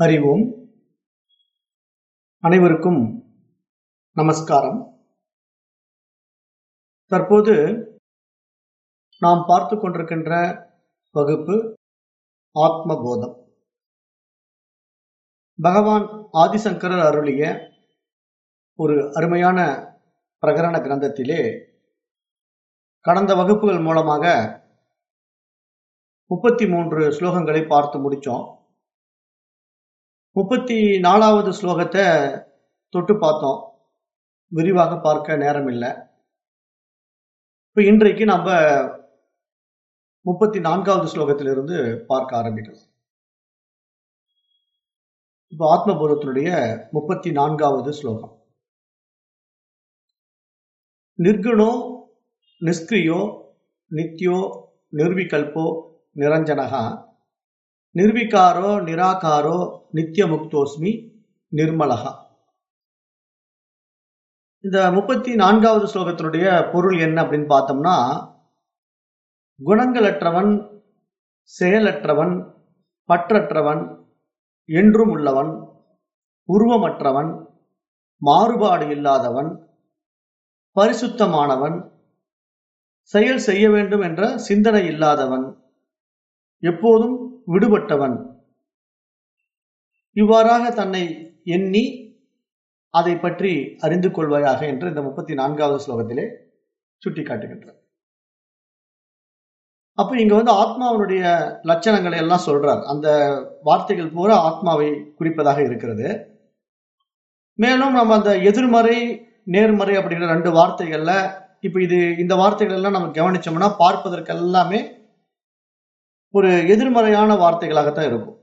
ஹரி ஓம் அனைவருக்கும் நமஸ்காரம். தற்போது நாம் பார்த்து கொண்டிருக்கின்ற வகுப்பு ஆத்மபோதம். பகவான் ஆதிசங்கரர் அருளிய ஒரு அருமையான பிரகரண கிரந்தத்திலே கடந்த வகுப்புகள் மூலமாக முப்பத்தி மூன்று ஸ்லோகங்களை பார்த்து முடித்தோம். முப்பத்தி நாலாவது ஸ்லோகத்தை தொட்டு பார்த்தோம். விரிவாக பார்க்க நேரம் இல்லை இப்போ இன்றைக்கு நம்ம முப்பத்தி நான்காவது ஸ்லோகத்திலிருந்து பார்க்க ஆரம்பிக்கலாம். இப்போ ஆத்மபூதத்தினுடைய முப்பத்தி நான்காவது ஸ்லோகம். நிர்குணோ நிஸ்கிரியோ நித்யோ நிர்விகல்போ நிரஞ்சனகா நிர்விகாரோ நிராகாரோ நித்தியமுக்தோஸ்மி நிர்மலகா இந்த முப்பத்தி நான்காவது ஸ்லோகத்தினுடைய பொருள் என்ன அப்படின்னு பார்த்தோம்னா குணங்களற்றவன் செயலற்றவன் பற்றற்றவன் என்றும் உள்ளவன் உருவமற்றவன் மாறுபாடு இல்லாதவன் பரிசுத்தமானவன் செயல் செய்ய வேண்டும் என்ற சிந்தனை இல்லாதவன் எப்போதும் விடுபட்டவன். இவ்வாறாக தன்னை எண்ணி அதை பற்றி அறிந்து கொள்வாயாக என்று இந்த முப்பத்தி நான்காவது ஸ்லோகத்திலே சுட்டி காட்டுகின்றார் அப்ப இங்க வந்து ஆத்மாவனுடைய லட்சணங்களை எல்லாம் சொல்றார். அந்த வார்த்தைகள் பூரா ஆத்மாவை குறிப்பதாக இருக்கிறது. மேலும் நம்ம அந்த எதிர்மறை நேர்மறை அப்படிங்கிற ரெண்டு வார்த்தைகள்ல இப்ப இது இந்த வார்த்தைகள் எல்லாம் நம்ம கவனிச்சோம்னா பார்ப்பதற்கு எல்லாமே ஒரு எதிர்மறையான வார்த்தைகளாகத்தான் இருக்கும்.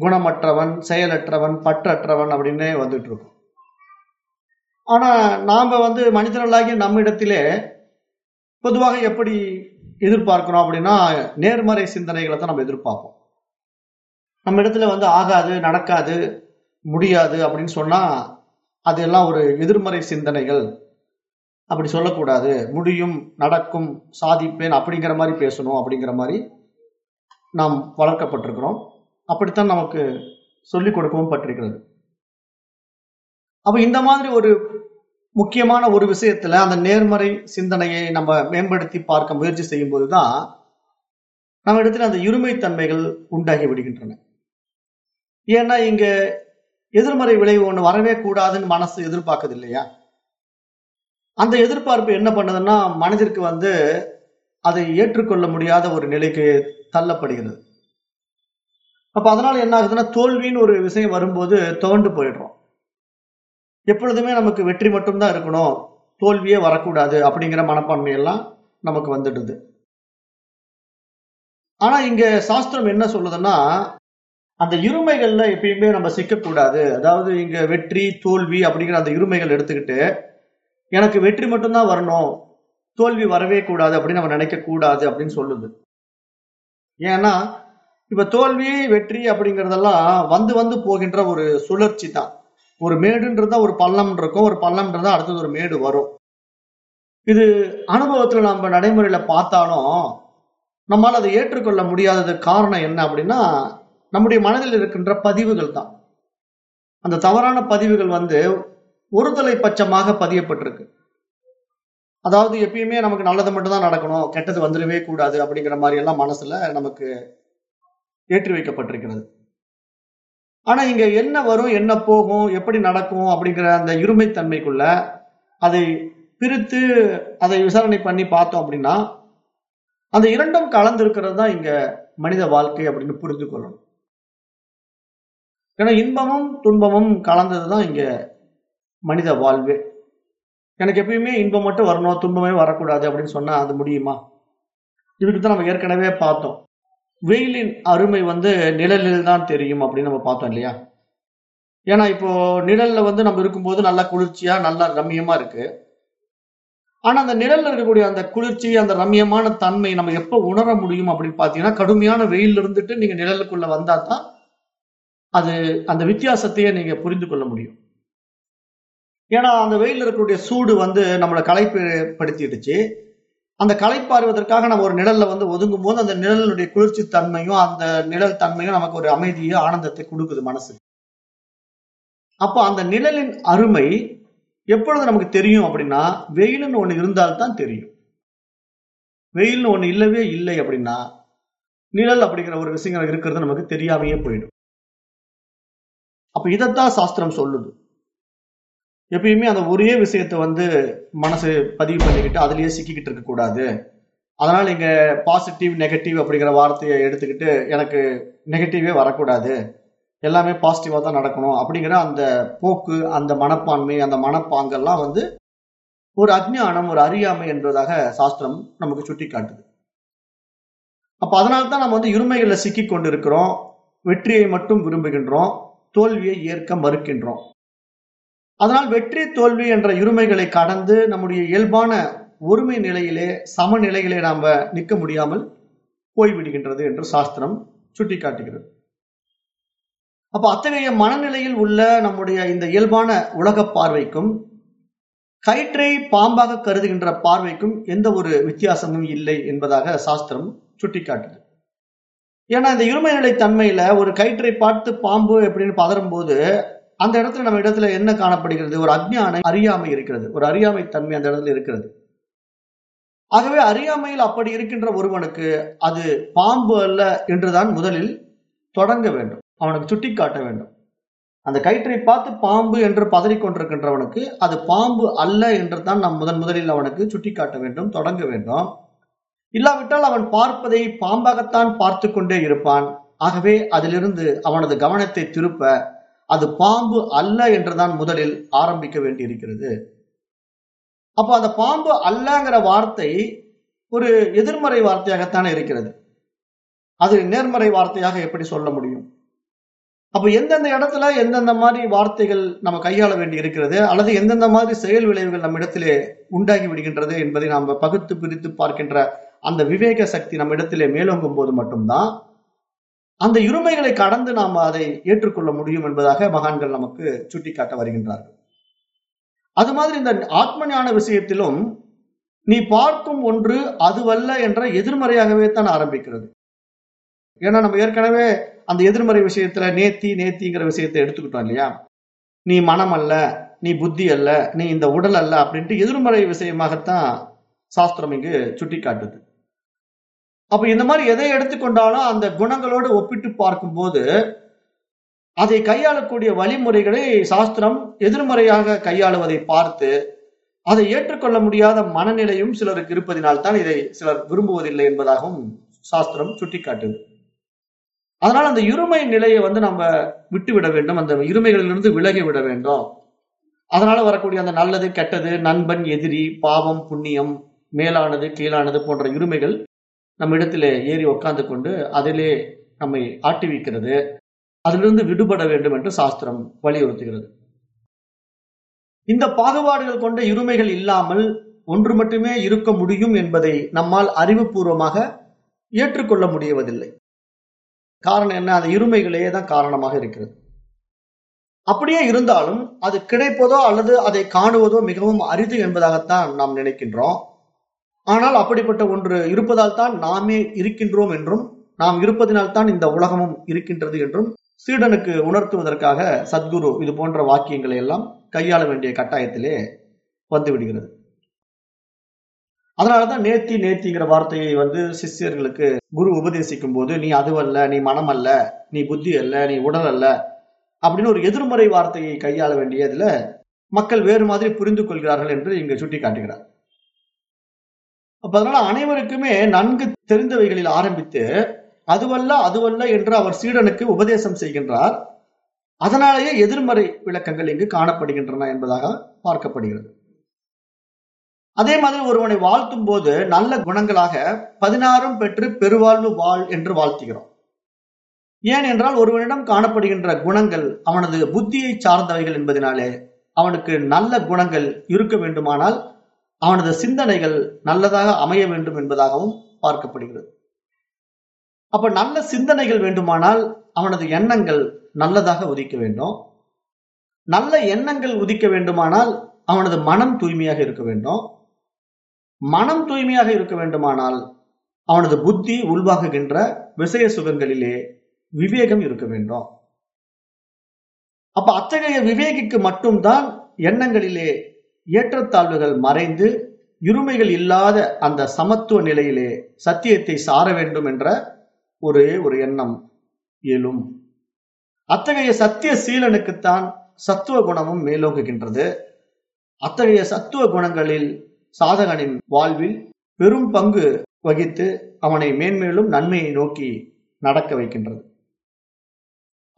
குணமற்றவன் செயலற்றவன் பற்றற்றவன் அப்படின்னே வந்துட்டு இருக்கும். ஆனா நாம வந்து மனிதர்களாகிய நம்மிடத்திலே பொதுவாக எப்படி எதிர்பார்க்கிறோம் அப்படின்னா நேர்மறை சிந்தனைகளை தான் நம்ம எதிர்பார்ப்போம். நம்ம இடத்துல வந்து ஆகாது நடக்காது முடியாது அப்படின்னு சொன்னா அதெல்லாம் ஒரு எதிர்மறை சிந்தனைகள். அப்படி சொல்லக்கூடாது. முடியும் நடக்கும் சாதிப்பேன் அப்படிங்கிற மாதிரி பேசணும் அப்படிங்கிற மாதிரி நாம் வளர்க்கப்பட்டிருக்கிறோம். அப்படித்தான் நமக்கு சொல்லிக் கொடுக்கவும் பட்டிருக்கிறது. அப்ப இந்த மாதிரி ஒரு முக்கியமான ஒரு விஷயத்துல அந்த நேர்மறை சிந்தனையை நம்ம மேம்படுத்தி பார்க்க முயற்சி செய்யும் போதுதான் நம்ம இடத்துல அந்த இருமைத்தன்மைகள் உண்டாகி விடுகின்றன. ஏன்னா இங்க எதிர்மறை விளைவு ஒன்று வரவே கூடாதுன்னு மனசு எதிர்பார்க்குது இல்லையா அந்த எதிர்பார்ப்பு என்ன பண்ணுதுன்னா மனதிற்கு வந்து அதை ஏற்றுக்கொள்ள முடியாத ஒரு நிலைக்கு தள்ளப்படுகிறது. அப்ப அதனால என்ன ஆகுதுன்னா தோல்வின்னு ஒரு விஷயம் வரும்போது துவண்டு போயிடுறோம். எப்பொழுதுமே நமக்கு வெற்றி மட்டும்தான் இருக்கணும். தோல்வியே வரக்கூடாது அப்படிங்கிற மனப்பான்மை எல்லாம் நமக்கு வந்துடுது. ஆனா இங்க சாஸ்திரம் என்ன சொல்லுதுன்னா அந்த இருமைகள்ல எப்பயுமே நம்ம சிக்கக்கூடாது. அதாவது இங்க வெற்றி தோல்வி அப்படிங்கிற அந்த இருமைகள் எடுத்துக்கிட்டு எனக்கு வெற்றி மட்டும்தான் வரணும். தோல்வி வரவே கூடாது அப்படின்னு நம்ம நினைக்க கூடாது அப்படின்னு சொல்லுது. ஏன்னா இப்ப தோல்வி வெற்றி அப்படிங்கறதெல்லாம் வந்து வந்து போகின்ற ஒரு சுழற்சி தான். ஒரு மேடுன்றதா ஒரு பள்ளம் இருக்கும். ஒரு பள்ளம்ன்றதா அடுத்தது ஒரு மேடு வரும். இது அனுபவத்துல நம்ம நடைமுறையில பார்த்தாலும் நம்மால் அதை ஏற்றுக்கொள்ள முடியாதது காரணம் என்ன அப்படின்னா நம்முடைய மனதில் இருக்கின்ற பதிவுகள் தான். அந்த தவறான பதிவுகள் வந்து ஒருதலை பட்சமாக பதியப்பட்டிருக்கு. அதாவது எப்பயுமே நமக்கு நல்லது மட்டும்தான் நடக்கணும். கெட்டது வந்துடவே கூடாது அப்படிங்கிற மாதிரி எல்லாம் மனசுல நமக்கு ஏற்றி வைக்கப்பட்டிருக்கிறது. ஆனா இங்க என்ன வரும் என்ன போகும் எப்படி நடக்கும் அப்படிங்கிற அந்த இருமைத்தன்மைக்குள்ள அதை பிரித்து அதை விசாரணை பண்ணி பார்த்தோம் அப்படின்னா அந்த இரண்டும் கலந்து இருக்கிறது தான் இங்க மனித வாழ்க்கை அப்படின்னு புரிந்து கொள்ளணும். ஏன்னா இன்பமும் துன்பமும் கலந்தது தான் இங்க மனித வாழ்வே. எனக்கு எப்பயுமே இன்பம் மட்டும் வரணும் துன்பமே வரக்கூடாது அப்படின்னு சொன்னா அது முடியுமா? இதுக்கு தான் நம்ம ஏற்கனவே பார்த்தோம். வெயிலின் அருமை வந்து நிழலில் தான் தெரியும் அப்படின்னு நம்ம பார்த்தோம் இல்லையா? ஏன்னா இப்போ நிழல்ல வந்து நம்ம இருக்கும்போது நல்லா குளிர்ச்சியா நல்லா ரம்மியமா இருக்கு. ஆனா அந்த நிழல்ல இருக்கக்கூடிய அந்த குளிர்ச்சி அந்த ரம்மியமான தன்மை நம்ம எப்போ உணர முடியும் அப்படின்னு பாத்தீங்கன்னா கடுமையான வெயில் இருந்துட்டு நீங்க நிழலுக்குள்ள வந்தா தான் அது அந்த வித்தியாசத்தையே நீங்க புரிந்து கொள்ள முடியும். ஏன்னா அந்த வெயில் இருக்கக்கூடிய சூடு வந்து நம்மளை களைப்பு படுத்திடுச்சு அந்த களைப்பாறுவதற்காக நம்ம ஒரு நிழல்ல வந்து ஒதுங்கும் போது அந்த நிழலுடைய குளிர்ச்சி தன்மையும் அந்த நிழல் தன்மையும் நமக்கு ஒரு அமைதியோ ஆனந்தத்தை கொடுக்குது மனசு. அப்போ அந்த நிழலின் அருமை எப்பொழுது நமக்கு தெரியும் அப்படின்னா வெயில்னு ஒன்று இருந்தால்தான் தெரியும். வெயில்னு ஒன்று இல்லவே இல்லை அப்படின்னா நிழல் அப்படிங்கிற ஒரு விஷயங்கள் இருக்கிறது நமக்கு தெரியாமையே போயிடும். அப்ப இதைத்தான் சாஸ்திரம் சொல்லுது. எப்பயுமே அந்த ஒரே விஷயத்தை வந்து மனசு பதிவு பண்ணிக்கிட்டு அதுலயே சிக்கிக்கிட்டு இருக்க கூடாது. அதனால பாசிட்டிவ் நெகட்டிவ் அப்படிங்கிற வார்த்தையை எடுத்துக்கிட்டு எனக்கு நெகட்டிவே வரக்கூடாது. எல்லாமே பாசிட்டிவா தான் நடக்கணும் அப்படிங்கிற அந்த போக்கு அந்த மனப்பான்மை அந்த மனப்பாங்கெல்லாம் வந்து ஒரு அஜ்ஞானம் ஒரு அறியாமை என்பதாக சாஸ்திரம் நமக்கு சுட்டி காட்டுது அப்ப அதனால தான் நம்ம வந்து இருமைகளில் சிக்கி கொண்டு இருக்கிறோம் வெற்றியை மட்டும் விரும்புகின்றோம் தோல்வியை ஏற்க மறுக்கின்றோம். அதனால் வெற்றி தோல்வி என்ற இருமைகளை கடந்து நம்முடைய இயல்பான ஒருமை நிலையிலே சமநிலையிலே நாம் நிற்க முடியாமல் போய்விடுகின்றது என்று சாஸ்திரம் சுட்டிக்காட்டுகிறது. அப்ப அத்தகைய மனநிலையில் உள்ள நம்முடைய இந்த இயல்பான உலக பார்வைக்கும் கயிற்றை பாம்பாக கருதுகின்ற பார்வைக்கும் எந்த ஒரு வித்தியாசமும் இல்லை என்பதாக சாஸ்திரம் சுட்டிக்காட்டுது. ஏன்னா இந்த இருமை நிலை தன்மையில ஒரு கயிற்றை பார்த்து பாம்பு எப்படின்னு பதறும் போது அந்த இடத்துல நம்ம இடத்துல என்ன காணப்படுகிறது? ஒரு அஜ்ஞான அறியாமை இருக்கிறது. ஒரு அறியாமை தன்மை அந்த இடத்துல இருக்கிறது. ஆகவே அறியாமையில் அப்படி இருக்கின்ற ஒருவனுக்கு அது பாம்பு அல்ல என்றுதான் முதலில் தொடங்க வேண்டும். அவனுக்கு சுட்டி காட்ட வேண்டும். அந்த கயிற்றை பார்த்து பாம்பு என்று பதறிக்கொண்டிருக்கின்றவனுக்கு அது பாம்பு அல்ல என்று தான் நாம் முதன் முதலில் அவனுக்கு சுட்டி காட்ட வேண்டும் தொடங்க வேண்டும். இல்லாவிட்டால் அவன் பார்ப்பதை பாம்பாகத்தான் பார்த்து கொண்டே இருப்பான். ஆகவே அதிலிருந்து அவனது கவனத்தை திருப்ப அது பாம்பு அல்ல என்றுதான் முதலில் ஆரம்பிக்க வேண்டியிருக்கிறது. அப்போ அந்த பாம்பு அல்லங்கிற வார்த்தை ஒரு எதிர்மறை வார்த்தையாகத்தானே இருக்கிறது. அது நேர்மறை வார்த்தையாக எப்படி சொல்ல முடியும்? அப்போ எந்தெந்த இடத்துல எந்தெந்த மாதிரி வார்த்தைகள் நம்ம கையாள வேண்டி இருக்கிறது அல்லது எந்தெந்த மாதிரி செயல் விளைவுகள் நம்ம இடத்திலே உண்டாகி விடுகின்றது என்பதை நாம் பகுத்து பிரித்து பார்க்கின்ற அந்த விவேக சக்தி நம்ம இடத்திலே மேலோங்கும் போது மட்டும்தான் அந்த இருமைகளை கடந்து நாம் அதை ஏற்றுக்கொள்ள முடியும் என்பதாக மகான்கள் நமக்கு சுட்டிக்காட்ட வருகின்றார்கள். அது மாதிரி இந்த ஆத்ம ஞான விஷயத்திலும் நீ பார்க்கும் ஒன்று அதுவல்ல என்ற எதிர்மறையாகவே தான் ஆரம்பிக்கிறது. ஏன்னா நம்ம ஏற்கனவே அந்த எதிர்மறை விஷயத்துல நேத்தி நேத்திங்கிற விஷயத்தை எடுத்துக்கிட்டோம் இல்லையா? நீ மனம் அல்ல நீ புத்தி அல்ல நீ இந்த உடல் அல்ல அப்படின்ட்டு எதிர்மறை விஷயமாகத்தான் சாஸ்திரம் இங்கு சுட்டி காட்டுது அப்ப இந்த மாதிரி எதை எடுத்துக்கொண்டாலும் அந்த குணங்களோடு ஒப்பிட்டு பார்க்கும்போது அதை கையாளக்கூடிய வழிமுறைகளை சாஸ்திரம் எதிர்மறையாக கையாளுவதை பார்த்து அதை ஏற்றுக்கொள்ள முடியாத மனநிலையும் சிலருக்கு இருப்பதினால் தான் இதை சிலர் விரும்புவதில்லை என்பதாகவும் சாஸ்திரம் சுட்டிக்காட்டுது. அதனால் அந்த இருமை நிலையை வந்து நம்ம விட்டு விட வேண்டும். அந்த இருமைகளிலிருந்து விலகி விட வேண்டும். அதனால வரக்கூடிய அந்த நல்லது கெட்டது நண்பன் எதிரி பாவம் புண்ணியம் மேலானது கீழானது போன்ற இருமைகள் நம்ம இடத்திலே ஏறி உட்கார்ந்து கொண்டு அதிலே நம்மை ஆட்டிவிக்கிறது. அதிலிருந்து விடுபட வேண்டும் என்று சாஸ்திரம் வலியுறுத்துகிறது. இந்த பாகுபாடுகள் கொண்ட இருமைகள் இல்லாமல் ஒன்று மட்டுமே இருக்க முடியும் என்பதை நம்மால் அறிவுபூர்வமாக ஏற்றுக்கொள்ள முடியவதில்லை. காரணம் என்ன? அந்த இருமைகளையே தான் காரணமாக இருக்கிறது. அப்படியே இருந்தாலும் அது கிடைப்பதோ அல்லது அதை காணுவதோ மிகவும் அரிது என்பதாகத்தான் நாம் நினைக்கின்றோம். ஆனால் அப்படிப்பட்ட ஒன்று இருப்பதால் தான் நாமே இருக்கின்றோம் என்றும் நாம் இருப்பதினால் தான் இந்த உலகமும் இருக்கின்றது என்றும் சீடனுக்கு உணர்த்துவதற்காக சத்குரு இது போன்ற வாக்கியங்களை எல்லாம் கையாள வேண்டிய கட்டாயத்திலே வந்துவிடுகிறது. அதனாலதான் நேத்தி நேத்திங்கிற வார்த்தையை வந்து சிஷ்யர்களுக்கு குரு உபதேசிக்கும் போது நீ அதுவல்ல நீ மனம் அல்ல நீ புத்தி அல்ல நீ உடல் அல்ல அப்படின்னு ஒரு எதிர்மறை வார்த்தையை கையாள வேண்டியதுல மக்கள் வேறு மாதிரி புரிந்து கொள்கிறார்கள் என்று இங்கு சுட்டி காட்டுகிறார் அப்ப அதனால அனைவருக்குமே நன்கு தெரிந்தவைகளில் ஆரம்பித்து அதுவல்ல அதுவல்ல என்று அவர் சீடனுக்கு உபதேசம் செய்கின்றார். அதனாலேயே எதிர்மறை விளக்கங்கள் இங்கு காணப்படுகின்றன என்பதாக பார்க்கப்படுகிறது. அதே மாதிரி ஒருவனை வாழ்த்தும் போது நல்ல குணங்களாக பதினாறும் பெற்று பெருவாழ்வு வாழ் என்று வாழ்த்துகிறோம். ஏன் என்றால் ஒருவனிடம் காணப்படுகின்ற குணங்கள் அவனது புத்தியை சார்ந்தவைகள் என்பதனாலே அவனுக்கு நல்ல குணங்கள் இருக்க வேண்டுமானால் அவனது சிந்தனைகள் நல்லதாக அமைய வேண்டும் என்பதாகவும் பார்க்கப்படுகிறது. அப்ப நல்ல சிந்தனைகள் வேண்டுமானால் அவனது எண்ணங்கள் நல்லதாக உதிக்க வேண்டும். நல்ல எண்ணங்கள் உதிக்க வேண்டுமானால் அவனது மனம் தூய்மையாக இருக்க வேண்டும். மனம் தூய்மையாக இருக்க வேண்டுமானால் அவனது புத்தி உள்வாகுகின்ற விஷய சுகங்களிலே விவேகம் இருக்க வேண்டும். அப்ப அத்தகைய விவேகிக்கு மட்டும்தான் எண்ணங்களிலே ஏற்றத்தாழ்வுகள் மறைந்து இருமைகள் இல்லாத அந்த சமத்துவ நிலையிலே சத்தியத்தை சார வேண்டும் என்ற ஒரே ஒரு எண்ணம் எழும் அத்தகைய சத்திய சீலனுக்குத்தான் சத்துவ குணமும் மேலோங்குகின்றது. அத்தகைய சத்துவ குணங்களில் சாதகனின் வாழ்வில் பெரும் பங்கு வகித்து அவனை மேன்மேலும் நன்மையை நோக்கி நடக்க வைக்கின்றது.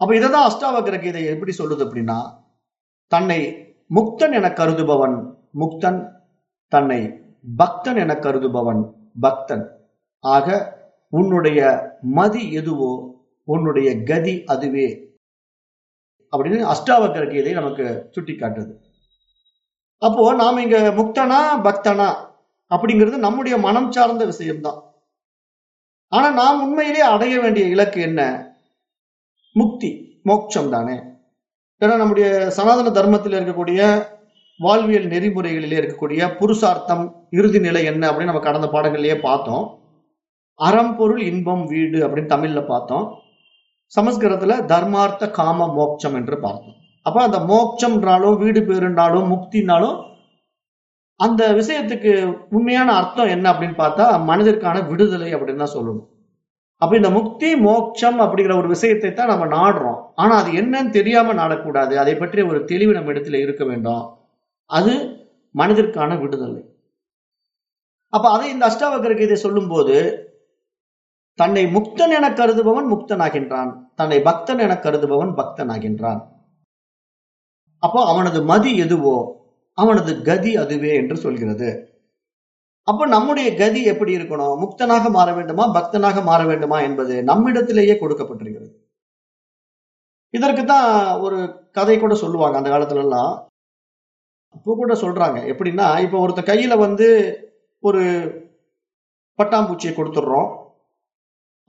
அப்ப இததான் அஷ்டாவகர கீதை எப்படி சொல்லுது அப்படின்னா தன்னை முக்தன் என கருதுபவன் முக்தன் தன்னை பக்தன் என கருதுபவன் பக்தன். ஆக உன்னுடைய மதி எதுவோ உன்னுடைய கதி அதுவே அப்படின்னு அஷ்டாவக்கர கீதை நமக்கு சுட்டி காட்டுது அப்போ நாம இங்க முக்தனா பக்தனா அப்படிங்கிறது நம்முடைய மனம் சார்ந்த விஷயம்தான். ஆனா நாம் உண்மையிலே அடைய வேண்டிய இலக்கு என்ன? முக்தி மோட்சம் தானே ஏன்னா நம்முடைய சனாதன தர்மத்தில் இருக்கக்கூடிய வாழ்வியல் நெறிமுறைகளிலே இருக்கக்கூடிய புருஷார்த்தம் இறுதி நிலை என்ன அப்படின்னு நம்ம கடந்த பாடங்கள்லயே பார்த்தோம். அறம் பொருள் இன்பம் வீடு அப்படின்னு தமிழ்ல பார்த்தோம். சமஸ்கிருதத்துல தர்மார்த்த காம மோட்சம் என்று பார்த்தோம். அப்ப அந்த மோட்சம்னாலும் வீடு பேருன்றாலும் முக்தினாலும் அந்த விஷயத்துக்கு உண்மையான அர்த்தம் என்ன அப்படின்னு பார்த்தா மனிதருக்கான விடுதலை அப்படின்னு தான் சொல்லணும். அப்ப இந்த முக்தி மோட்சம் அப்படிங்கிற ஒரு விஷயத்தை தான் நம்ம நாடுறோம். ஆனா அது என்னன்னு தெரியாம நாடக்கூடாது. அதை பற்றிய ஒரு தெளிவு நம்ம இடத்துல இருக்க வேண்டும். அது மனதிற்கான விடுதலை. அப்ப அதை இந்த அஷ்டாவகர கீதை சொல்லும் போது தன்னை முக்தன் என கருதுபவன் முக்தனாகின்றான். தன்னை பக்தன் என கருதுபவன் பக்தனாகின்றான். அப்போ அவனது மதி எதுவோ அவனது கதி அதுவே என்று சொல்கிறது. அப்போ நம்முடைய கதி எப்படி இருக்கணும்? முக்தனாக மாற வேண்டுமா? பக்தனாக மாற வேண்டுமா என்பது நம்மிடத்திலேயே கொடுக்கப்பட்டிருக்கிறது. இதற்கு தான் ஒரு கதை கூட சொல்லுவாங்க அந்த காலத்துல எல்லாம் இப்போ கூட சொல்றாங்க. எப்படின்னா இப்போ ஒருத்த கையில வந்து ஒரு பட்டாம்பூச்சியை கொடுத்துடுறோம்.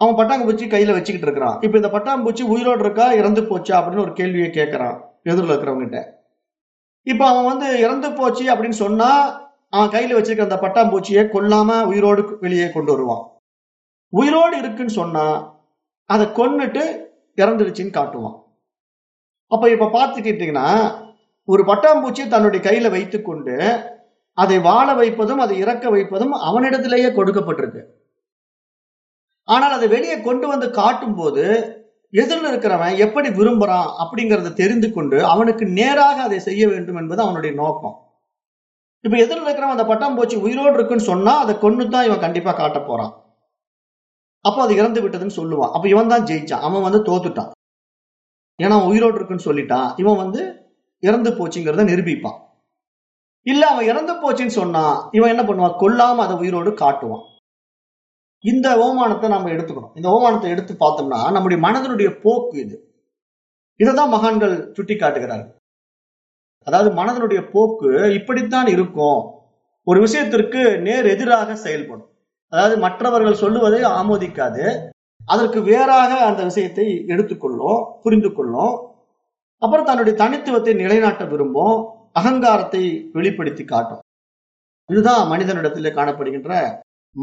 அவன் பட்டாம்பூச்சி கையில வச்சுக்கிட்டு இருக்கிறான். இப்ப இந்த பட்டாம்பூச்சி உயிரோடு இருக்கா? இறந்து போச்சா? அப்படின்னு ஒரு கேள்வியை கேட்கறான் எதிரில் இருக்கிறவங்கிட்ட. இப்ப அவன் வந்து இறந்து போச்சு அப்படின்னு சொன்னா அவன் கையில வச்சிருக்கிற அந்த பட்டாம்பூச்சியை கொல்லாம உயிரோடு வெளியே கொண்டு வருவான். உயிரோடு இருக்குன்னு சொன்னா அதை கொன்னுட்டு இறந்துடுச்சுன்னு காட்டுவான். அப்ப இப்ப பார்த்துக்கிட்டீங்கன்னா ஒரு பட்டாம்பூச்சி தன்னுடைய கையில வைத்துக்கொண்டு அதை வாழ வைப்பதும் அதை இறக்க வைப்பதும் அவனிடத்திலேயே கொடுக்கப்பட்டிருக்கு. ஆனால் அதை வெளியே கொண்டு வந்து காட்டும் போது எதிரில் இருக்கிறவன் எப்படி விரும்புறான் அப்படிங்கறத தெரிந்து கொண்டு அவனுக்கு நேராக அதை செய்ய வேண்டும் என்பது அவனுடைய நோக்கம். இப்ப எதிரில் இருக்கிறவன் அந்த பட்டாம்பூச்சி உயிரோடு இருக்குன்னு சொன்னா அதை கொண்டு தான் இவன் கண்டிப்பா காட்ட போறான். அப்போ அது இறந்து விட்டதுன்னு சொல்லுவான். அப்ப இவன் தான் ஜெயிச்சான். அவன் வந்து தோத்துட்டான். ஏன்னா அவன் உயிரோடு இருக்குன்னு சொல்லிட்டான். இவன் வந்து இறந்து போச்சுங்கிறத நிரூபிப்பான். இல்ல அவன் இறந்து போச்சுன்னு சொன்னா இவன் என்ன பண்ணுவான்? கொல்லாம அதை உயிரோடு காட்டுவான். இந்த ஓமானத்தை நம்ம எடுத்துக்கணும். இந்த ஓமானத்தை எடுத்து பார்த்தோம்னா நம்முடைய மனதனுடைய போக்கு இது. இதைதான் மகான்கள் சுட்டி காட்டுகிறார்கள் அதாவது மனதனுடைய போக்கு இப்படித்தான் இருக்கும். ஒரு விஷயத்திற்கு நேர் எதிராக செயல்படும். அதாவது மற்றவர்கள் சொல்லுவதை ஆமோதிக்காது. அதற்கு வேறாக அந்த விஷயத்தை எடுத்துக்கொள்ளும் புரிந்து கொள்ளும் அப்புறம் தன்னுடைய தனித்துவத்தை நிலைநாட்ட விரும்பும் அகங்காரத்தை வெளிப்படுத்தி காட்டும். இதுதான் மனிதனிடத்தில் காணப்படுகின்ற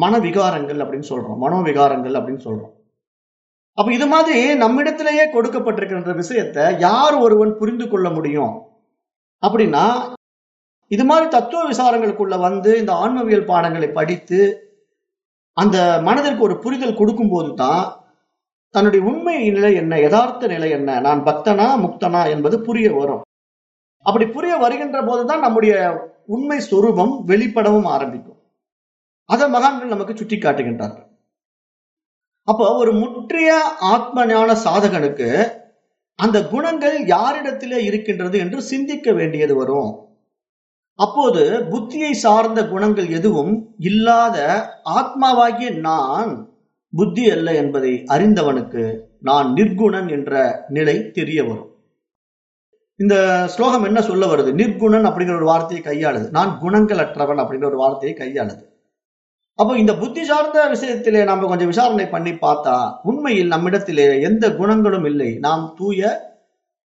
மனவிகாரங்கள் அப்படின்னு சொல்றோம். மனோவிகாரங்கள் அப்படின்னு சொல்றோம். அப்ப இது மாதிரி நம்மிடத்திலேயே கொடுக்கப்பட்டிருக்கின்ற விஷயத்த யார் ஒருவன் புரிந்து கொள்ள முடியும்? அப்படின்னா இது மாதிரி தத்துவ விசாரங்களுக்குள்ள வந்து இந்த ஆன்மவியல் பாடங்களை படித்து அந்த மனதிற்கு ஒரு புரிதல் கொடுக்கும் போது தான் தன்னுடைய உண்மை நிலை என்ன யதார்த்த நிலை என்ன நான் பக்தனா முக்தனா என்பது புரிய வரும். அப்படி புரிய வருகின்ற போதுதான் நம்முடைய உண்மை சொரூபம் வெளிப்படவும் ஆரம்பிக்கும். அதை மகான்கள் நமக்கு சுட்டி காட்டுகின்றார்கள். அப்போ ஒரு முற்றிய ஆத்ம ஞான சாதகனுக்கு அந்த குணங்கள் யாரிடத்திலே இருக்கின்றது என்று சிந்திக்க வேண்டியது வரும். அப்போது புத்தியை சார்ந்த குணங்கள் எதுவும் இல்லாத ஆத்மாவாகிய நான் புத்தி அல்ல என்பதை அறிந்தவனுக்கு நான் நிர்குணன் என்ற நிலை தெரிய வரும். இந்த ஸ்லோகம் என்ன சொல்ல வருது? நிர்குணன் அப்படிங்கிற ஒரு வார்த்தையை கையாளுது. நான் குணங்கள் அற்றவன் அப்படிங்கிற ஒரு வார்த்தையை கையாளுது. அப்போ இந்த புத்தி சார்ந்த விஷயத்திலே நாம கொஞ்சம் விசாரணை பண்ணி பார்த்தா உண்மையில் நம்மிடத்திலே எந்த குணங்களும் இல்லை. நாம் தூய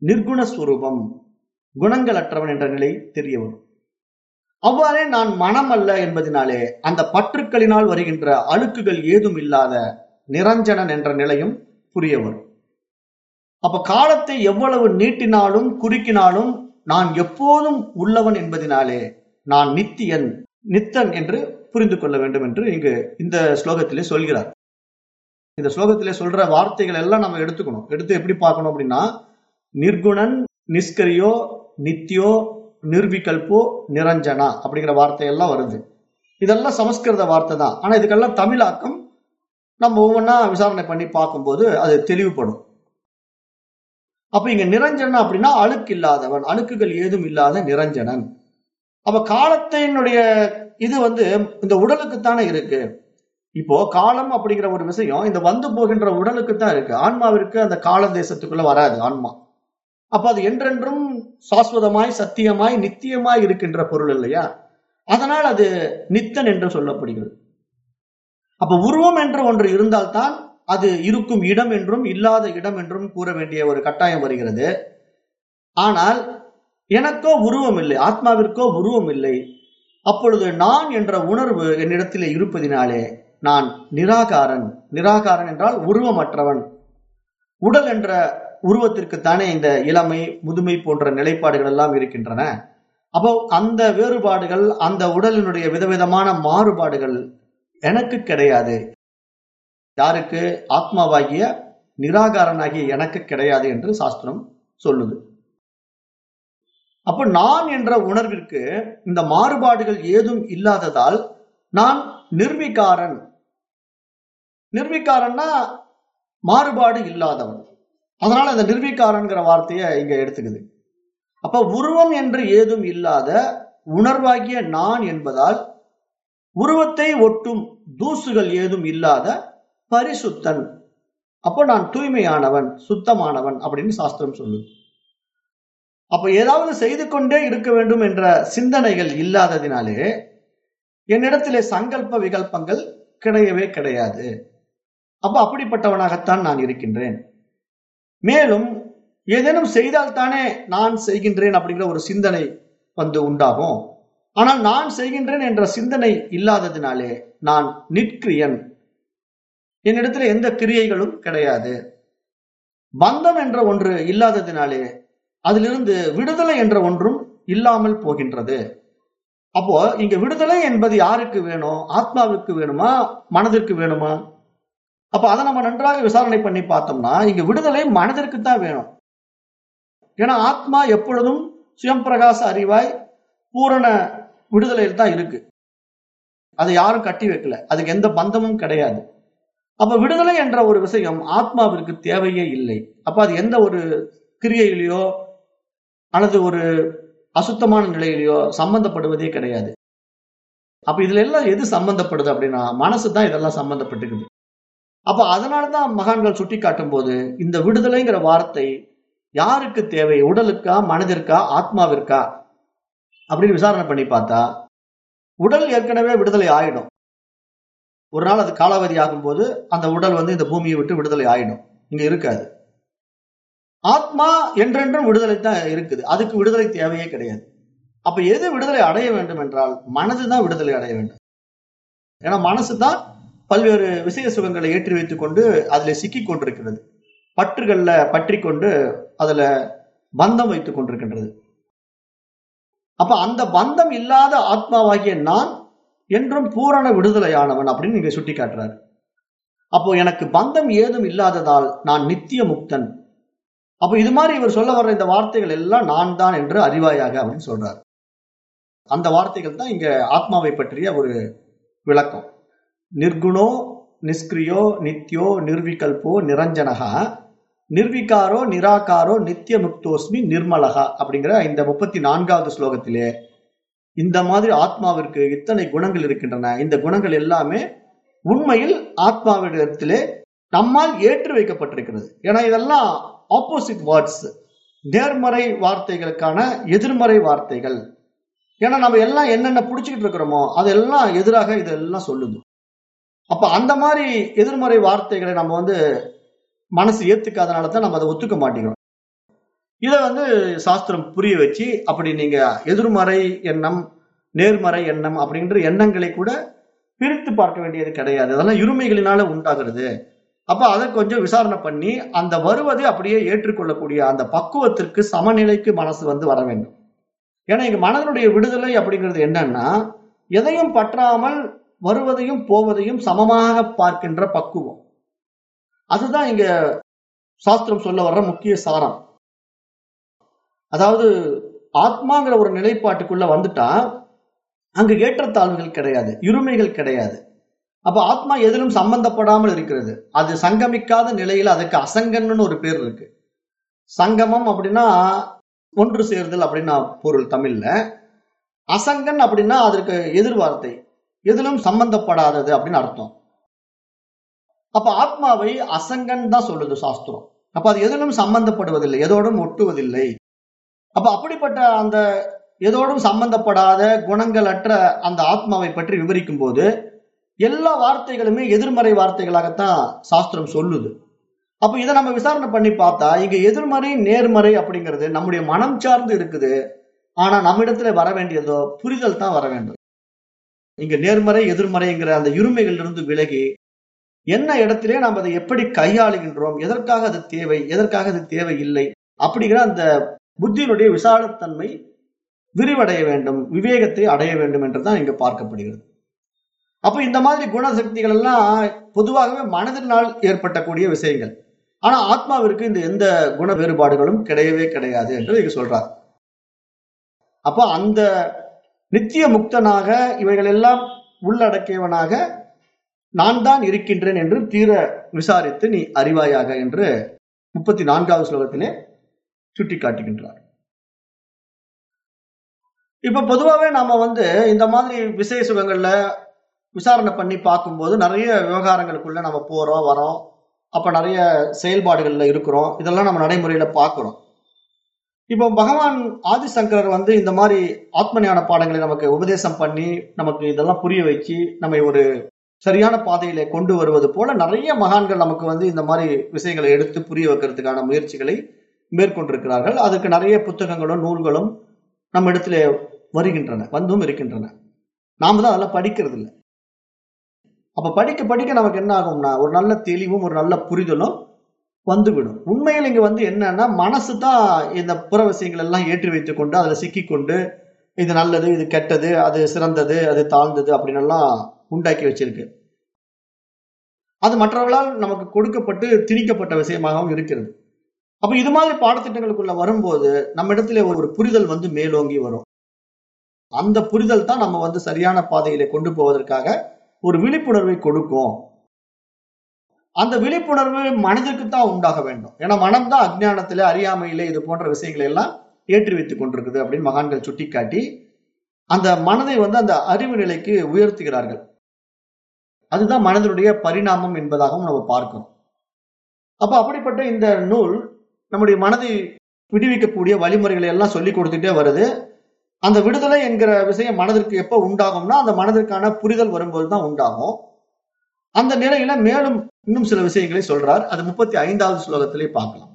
நிர்குணஸ்வரூபம் குணங்களற்றவன் குணங்கள் அற்றவன் என்ற நிலை தெரிய வரும். அவ்வாறே நான் மனம் அல்ல என்பதினாலே அந்த பற்றுக்களினால் வருகின்ற அழுக்குகள் ஏதும் இல்லாத நிரஞ்சனன் என்ற நிலையும் புரிய வரும். அப்ப காலத்தை எவ்வளவு நீட்டினாலும் குறுக்கினாலும் நான் எப்போதும் உள்ளவன் என்பதினாலே நான் நித்தியன் நித்தன் என்று புரிந்து கொள்ள வேண்டும் என்று இங்கு இந்த ஸ்லோகத்திலே சொல்கிறார். இந்த ஸ்லோகத்திலே சொல்ற வார்த்தைகள் எல்லாம் நம்ம எடுத்துக்கணும். எடுத்து எப்படி பார்க்கணும் அப்படின்னா நிர்குணன் நிஷ்கரியோ நித்யோ நிர்விகல்போ நிரஞ்சனா அப்படிங்கிற வார்த்தையெல்லாம் வருது. இதெல்லாம் சமஸ்கிருத வார்த்தை தான். ஆனா இதுக்கெல்லாம் தமிழாக்கம் நம்ம ஒவ்வொன்றா விசாரணை பண்ணி பார்க்கும்போது அது தெளிவுபடும். அப்ப இங்க நிரஞ்சனா அப்படின்னா அழுக்கு இல்லாதவன் அழுக்குகள் ஏதும் இல்லாத நிரஞ்சனன். அப்ப காலத்தினுடைய இது வந்து இந்த உடலுக்குத்தானே இருக்கு. இப்போ காலம் அப்படிங்கிற ஒரு விஷயம் இந்த வந்து போகின்ற உடலுக்கு தான் இருக்கு. ஆன்மாவிற்கு அந்த கால தேசத்துக்குள்ள வராது ஆன்மா. அப்ப அது என்றென்றும் சாஸ்வதமாய் சத்தியமாய் நித்தியமாய் இருக்கின்ற பொருள் இல்லையா? அதனால் அது நித்தன் என்று சொல்லப்படுகிறது. அப்ப உருவம் என்று ஒன்று இருந்தால்தான் அது இருக்கும் இடம் என்றும் இல்லாத இடம் என்றும் கூற வேண்டிய ஒரு கட்டாயம் வருகிறது. ஆனால் எனக்கோ உருவம் இல்லை ஆத்மாவிற்கோ உருவம் இல்லை அப்பொழுது நான் என்ற உணர்வு என்னிடத்திலே இருப்பதினாலே நான் நிராகாரன். நிராகாரன் என்றால் உருவமற்றவன். உடல் என்ற உருவத்திற்கு தானே இந்த இளமை முதுமை போன்ற நிலைப்பாடுகள் எல்லாம் இருக்கின்றன. அப்போ அந்த வேறுபாடுகள் அந்த உடலினுடைய விதவிதமான மாறுபாடுகள் எனக்கு கிடையாது. யாருக்கு? ஆத்மாவாகிய நிராகாரனாகிய எனக்கு கிடையாது என்று சாஸ்திரம் சொல்லுது. அப்ப நான் என்ற உணர்விற்கு இந்த மாறுபாடுகள் ஏதும் இல்லாததால் நான் நிர்விகாரன். நிர்விகாரன்னா மாறுபாடு இல்லாதவன். அதனால அந்த நிர்விகாரன்கிற வார்த்தையை இங்க எடுத்துக்குது. அப்ப உருவம் என்று ஏதும் இல்லாத உணர்வாகிய நான் என்பதால் உருவத்தை ஒட்டும் தூசுகள் ஏதும் இல்லாத பரிசுத்தன். அப்போ நான் தூய்மையானவன் சுத்தமானவன் அப்படின்னு சாஸ்திரம் சொல்லுது. அப்ப ஏதாவது செய்து கொண்டே இருக்க வேண்டும் என்ற சிந்தனைகள் இல்லாததினாலே என்னிடத்திலே சங்கல்ப விகல்பங்கள் கிடையவே கிடையாது. அப்ப அப்படிப்பட்டவனாகத்தான் நான் இருக்கின்றேன். மேலும் ஏதேனும் செய்தால் தானே நான் செய்கின்றேன் அப்படிங்கிற ஒரு சிந்தனை வந்து உண்டாகும். ஆனால் நான் செய்கின்றேன் என்ற சிந்தனை இல்லாததினாலே நான் நிற்கிரியன். என்னிடத்துல எந்த கிரியைகளும் கிடையாது. பந்தம் என்ற ஒன்று இல்லாததினாலே அதிலிருந்து விடுதலை என்ற ஒன்றும் இல்லாமல் போகின்றது. அப்போ இங்க விடுதலை என்பது யாருக்கு வேணும்? ஆத்மாவுக்கு வேணுமா? மனதிற்கு வேணுமா? அப்ப அதை நம்ம நன்றாக விசாரணை பண்ணி பார்த்தோம்னா இங்க விடுதலை மனதிற்கு தான் வேணும். ஏன்னா ஆத்மா எப்பொழுதும் சுயம் பிரகாச அறிவாய் பூரண விடுதலையில் தான் இருக்கு. அதை யாரும் கட்டி வைக்கல. அதுக்கு எந்த பந்தமும் கிடையாது. அப்ப விடுதலை என்ற ஒரு விஷயம் ஆத்மாவிற்கு தேவையே இல்லை. அப்ப அது எந்த ஒரு கிரியையிலையோ அல்லது ஒரு அசுத்தமான நிலையிலையோ சம்பந்தப்படுவதே கிடையாது. அப்ப இதுல எல்லாம் எது சம்பந்தப்படுது அப்படின்னா மனசு தான் இதெல்லாம் சம்பந்தப்பட்டுக்குது. அப்ப அதனாலதான் மகான்கள் சுட்டி காட்டும் போது இந்த விடுதலைங்கிற வார்த்தை யாருக்கு தேவை? உடலுக்கா மனதிற்கா ஆத்மாவிற்கா? அப்படின்னு விசாரணை பண்ணி பார்த்தா உடல் ஏற்கனவே விடுதலை ஆயிடும். ஒரு நாள் அது காலாவதி ஆகும்போது அந்த உடல் வந்து இந்த பூமியை விட்டு விடுதலை ஆயிடும். இங்க இருக்காது. ஆத்மா என்றென்றும் விடுதலை தான் இருக்குது. அதுக்கு விடுதலை தேவையே கிடையாது. அப்ப எது விடுதலை அடைய வேண்டும் என்றால் மனது தான் விடுதலை அடைய வேண்டும். ஏன்னா மனசு தான் பல்வேறு விஷய சுகங்களை ஏற்றி வைத்துக் கொண்டு அதுல சிக்கி கொண்டிருக்கிறது. பற்றுகள்ல பற்றி கொண்டு அதுல பந்தம் வைத்துக் கொண்டிருக்கின்றது. அப்ப அந்த பந்தம் இல்லாத ஆத்மாவாகிய நான் என்றும் பூரண விடுதலையானவன் அப்படின்னு நீங்க சுட்டி காட்டுறாரு அப்போ எனக்கு பந்தம் ஏதும் இல்லாததால் நான் நித்திய முக்தன் அப்போ இது மாதிரி இவர் சொல்ல வர்ற இந்த வார்த்தைகள் எல்லாம் நான் தான் என்று அறிவாயாக அப்படின்னு சொல்றாரு. அந்த வார்த்தைகள் தான் இங்க ஆத்மாவை பற்றிய ஒரு விளக்கம். நிர்குணோ நிஷ்கிரியோ நித்யோ நிர்விகல்போ நிரஞ்சனகா நிர்விகாரோ நிராகாரோ நித்திய முக்தோஸ்மி நிர்மலகா அப்படிங்கிற இந்த முப்பத்தி நான்காவது ஸ்லோகத்திலே இந்த மாதிரி ஆத்மாவிற்கு இத்தனை குணங்கள் இருக்கின்றன. இந்த குணங்கள் எல்லாமே உண்மையில் ஆத்மாவிடத்திலே நம்மால் ஏற்று வைக்கப்பட்டிருக்கிறது. ஏன்னா இதெல்லாம் ஆப்போசிட் வேர்ட்ஸ் நேர்மறை வார்த்தைகளுக்கான எதிர்மறை வார்த்தைகள். ஏன்னா நம்ம எல்லாம் என்னென்ன பிடிச்சிக்கிட்டு இருக்கிறோமோ அதெல்லாம் எதிராக இதெல்லாம் சொல்லுது. அப்ப அந்த மாதிரி எதிர்மறை வார்த்தைகளை நம்ம வந்து மனசு ஏத்துக்காதனால தான் நம்ம அதை ஒத்துக்க மாட்டேங்கிறோம். இதை வந்து சாஸ்திரம் புரிய வச்சு அப்படி நீங்க எதிர்மறை எண்ணம் நேர்மறை எண்ணம் அப்படின்ற எண்ணங்களை கூட பிரித்து பார்க்க வேண்டியது கிடையாது. அதெல்லாம் இருமைகளினால உண்டாகிறது. அப்ப அதை கொஞ்சம் விசாரணை பண்ணி அந்த வருவதை அப்படியே ஏற்றுக்கொள்ளக்கூடிய அந்த பக்குவத்திற்கு சமநிலைக்கு மனசு வந்து வர வேண்டும். ஏன்னா இங்க மனதனுடைய விடுதலை அப்படிங்கிறது என்னன்னா எதையும் பற்றாமல் வருவதையும் போவதையும் சமமாக பார்க்கின்ற பக்குவம். அதுதான் இங்க சாஸ்திரம் சொல்ல வர்ற முக்கிய சாரம். அதாவது ஆத்மாங்கிற ஒரு நிலைப்பாட்டுக்குள்ள வந்துட்டா அங்கு ஏற்றத்தாழ்வுகள் கிடையாது இருமைகள் கிடையாது. அப்ப ஆத்மா எதிலும் சம்பந்தப்படாமல் இருக்கிறது. அது சங்கமிக்காத நிலையில அதுக்கு அசங்கன்னு ஒரு பேர் இருக்கு. சங்கமம் அப்படின்னா ஒன்று சேர்தல் அப்படின்னா பொருள் தமிழ்ல. அசங்கன் அப்படின்னா அதற்கு எதிர்வார்த்தை. எதிலும் சம்பந்தப்படாதது அப்படின்னு அர்த்தம். அப்ப ஆத்மாவை அசங்கன் தான் சொல்லுது சாஸ்திரம். அப்ப அது எதிலும் சம்பந்தப்படுவதில்லை எதோடும் ஒட்டுவதில்லை. அப்ப அப்படிப்பட்ட அந்த எதோடும் சம்பந்தப்படாத குணங்களற்ற அந்த ஆத்மாவை பற்றி விவரிக்கும் போது எல்லா வார்த்தைகளுமே எதிர்மறை வார்த்தைகளாகத்தான் சாஸ்திரம் சொல்லுது. அப்ப இதை நம்ம விசாரணை பண்ணி பார்த்தா இங்க எதிர்மறை நேர்மறை அப்படிங்கிறது நம்முடைய மனம் சார்ந்து இருக்குது. ஆனா நம்மிடத்துல வர வேண்டியதோ புரிதல் தான் வர வேண்டும் இங்க நேர்மறை எதிர்மறைங்கிற அந்த இருமைகள் இருந்து விலகி என்ன இடத்திலே நாம் அதை எப்படி கையாளுகின்றோம் எதற்காக அது தேவை எதற்காக அது தேவை இல்லை அப்படிங்கிற அந்த புத்தியினுடைய விசாலத்தன்மை விரிவடைய வேண்டும் விவேகத்தை அடைய வேண்டும் என்றுதான் இங்க பார்க்கப்படுகிறது. அப்ப இந்த மாதிரி குணசக்திகள் எல்லாம் பொதுவாகவே மனதினால் ஏற்பட்டக்கூடிய விஷயங்கள். ஆனா ஆத்மாவிற்கு இந்த எந்த குண வேறுபாடுகளும் கிடையவே கிடையாது என்று இங்க சொல்றார். அப்ப அந்த நித்திய முக்தனாக இவைகள் எல்லாம் உள்ளடக்கியவனாக நான் தான் இருக்கின்றேன் என்று தீர விசாரித்து நீ அறிவாயாக என்று முப்பத்தி நான்காவது ஸ்லோகத்திலே சுட்டி காட்டுகின்றார் இப்ப பொதுவாகவே நாம வந்து இந்த மாதிரி விசேஷ சுகங்கள்ல விசாரணை பண்ணி பார்க்கும்போது நிறைய விவகாரங்களுக்குள்ள நம்ம போறோம் வரோம். அப்ப நிறைய செயல்பாடுகள்ல இருக்கிறோம். இதெல்லாம் நம்ம நடைமுறையில பார்க்கிறோம். இப்போ பகவான் ஆதிசங்கரர் வந்து இந்த மாதிரி ஆத்ம ஞான பாடங்களை நமக்கு உபதேசம் பண்ணி நமக்கு இதெல்லாம் புரிய வச்சு நம்மை ஒரு சரியான பாதையில கொண்டு வருவது போல நிறைய மகான்கள் நமக்கு வந்து இந்த மாதிரி விஷயங்களை எடுத்து புரிய வைக்கிறதுக்கான முயற்சிகளை மேற்கொண்டிருக்கிறார்கள். அதுக்கு நிறைய புத்தகங்களும் நூல்களும் நம்ம இடத்துல வருகின்றன வந்தும் இருக்கின்றன. நாம தான் அதெல்லாம் படிக்கிறது இல்லை அப்ப படிக்க படிக்க நமக்கு என்ன ஆகும்னா ஒரு நல்ல தெளிவும் ஒரு நல்ல புரிதலும் வந்துவிடும். உண்மையில் இங்க வந்து என்னன்னா மனசு தான் இந்த புற விஷயங்கள் எல்லாம் ஏற்றி வைத்துக் கொண்டு அதுல சிக்கிக்கொண்டு இது நல்லது இது கெட்டது அது சிறந்தது அது தாழ்ந்தது அப்படின்னு எல்லாம் உண்டாக்கி வச்சிருக்கு. அது மற்றவர்களால் நமக்கு கொடுக்கப்பட்டு திணிக்கப்பட்ட விஷயமாகவும் இருக்கிறது. அப்ப இது மாதிரி பாடத்திட்டங்களுக்குள்ள வரும்போது நம்ம இடத்துல ஒரு புரிதல் வந்து மேலோங்கி வரும். அந்த புரிதல் தான் நம்ம வந்து சரியான பாதையில கொண்டு போவதற்காக ஒரு விழிப்புணர்வை கொடுக்கும். அந்த விழிப்புணர்வு மனதிற்கு தான் உண்டாக வேண்டும். ஏன்னா மனம் தான் அஜ்ஞானத்திலே அறியாமையிலே இது போன்ற விஷயங்களை எல்லாம் ஏற்றி வைத்துக் கொண்டிருக்குது அப்படின்னு மகான்கள் சுட்டிக்காட்டி அந்த மனதை வந்து அந்த அறிவு நிலைக்கு உயர்த்துகிறார்கள். அதுதான் மனதினுடைய பரிணாமம் என்பதாகவும் நம்ம பார்க்கிறோம். அப்ப அப்படிப்பட்ட இந்த நூல் நம்முடைய மனதை விடுவிக்கக்கூடிய வழிமுறைகளை எல்லாம் சொல்லி கொடுத்துட்டே வருது. அந்த விடுதலை என்கிற விஷயம் மனதிற்கு எப்ப உண்டாகும்னா அந்த மனதிற்கான புரிதல் வரும்போது தான் உண்டாகும். அந்த நிலையில மேலும் இன்னும் சில விஷயங்களை சொல்றார். அது முப்பத்தி ஐந்தாவது ஸ்லோகத்திலே பார்க்கலாம்.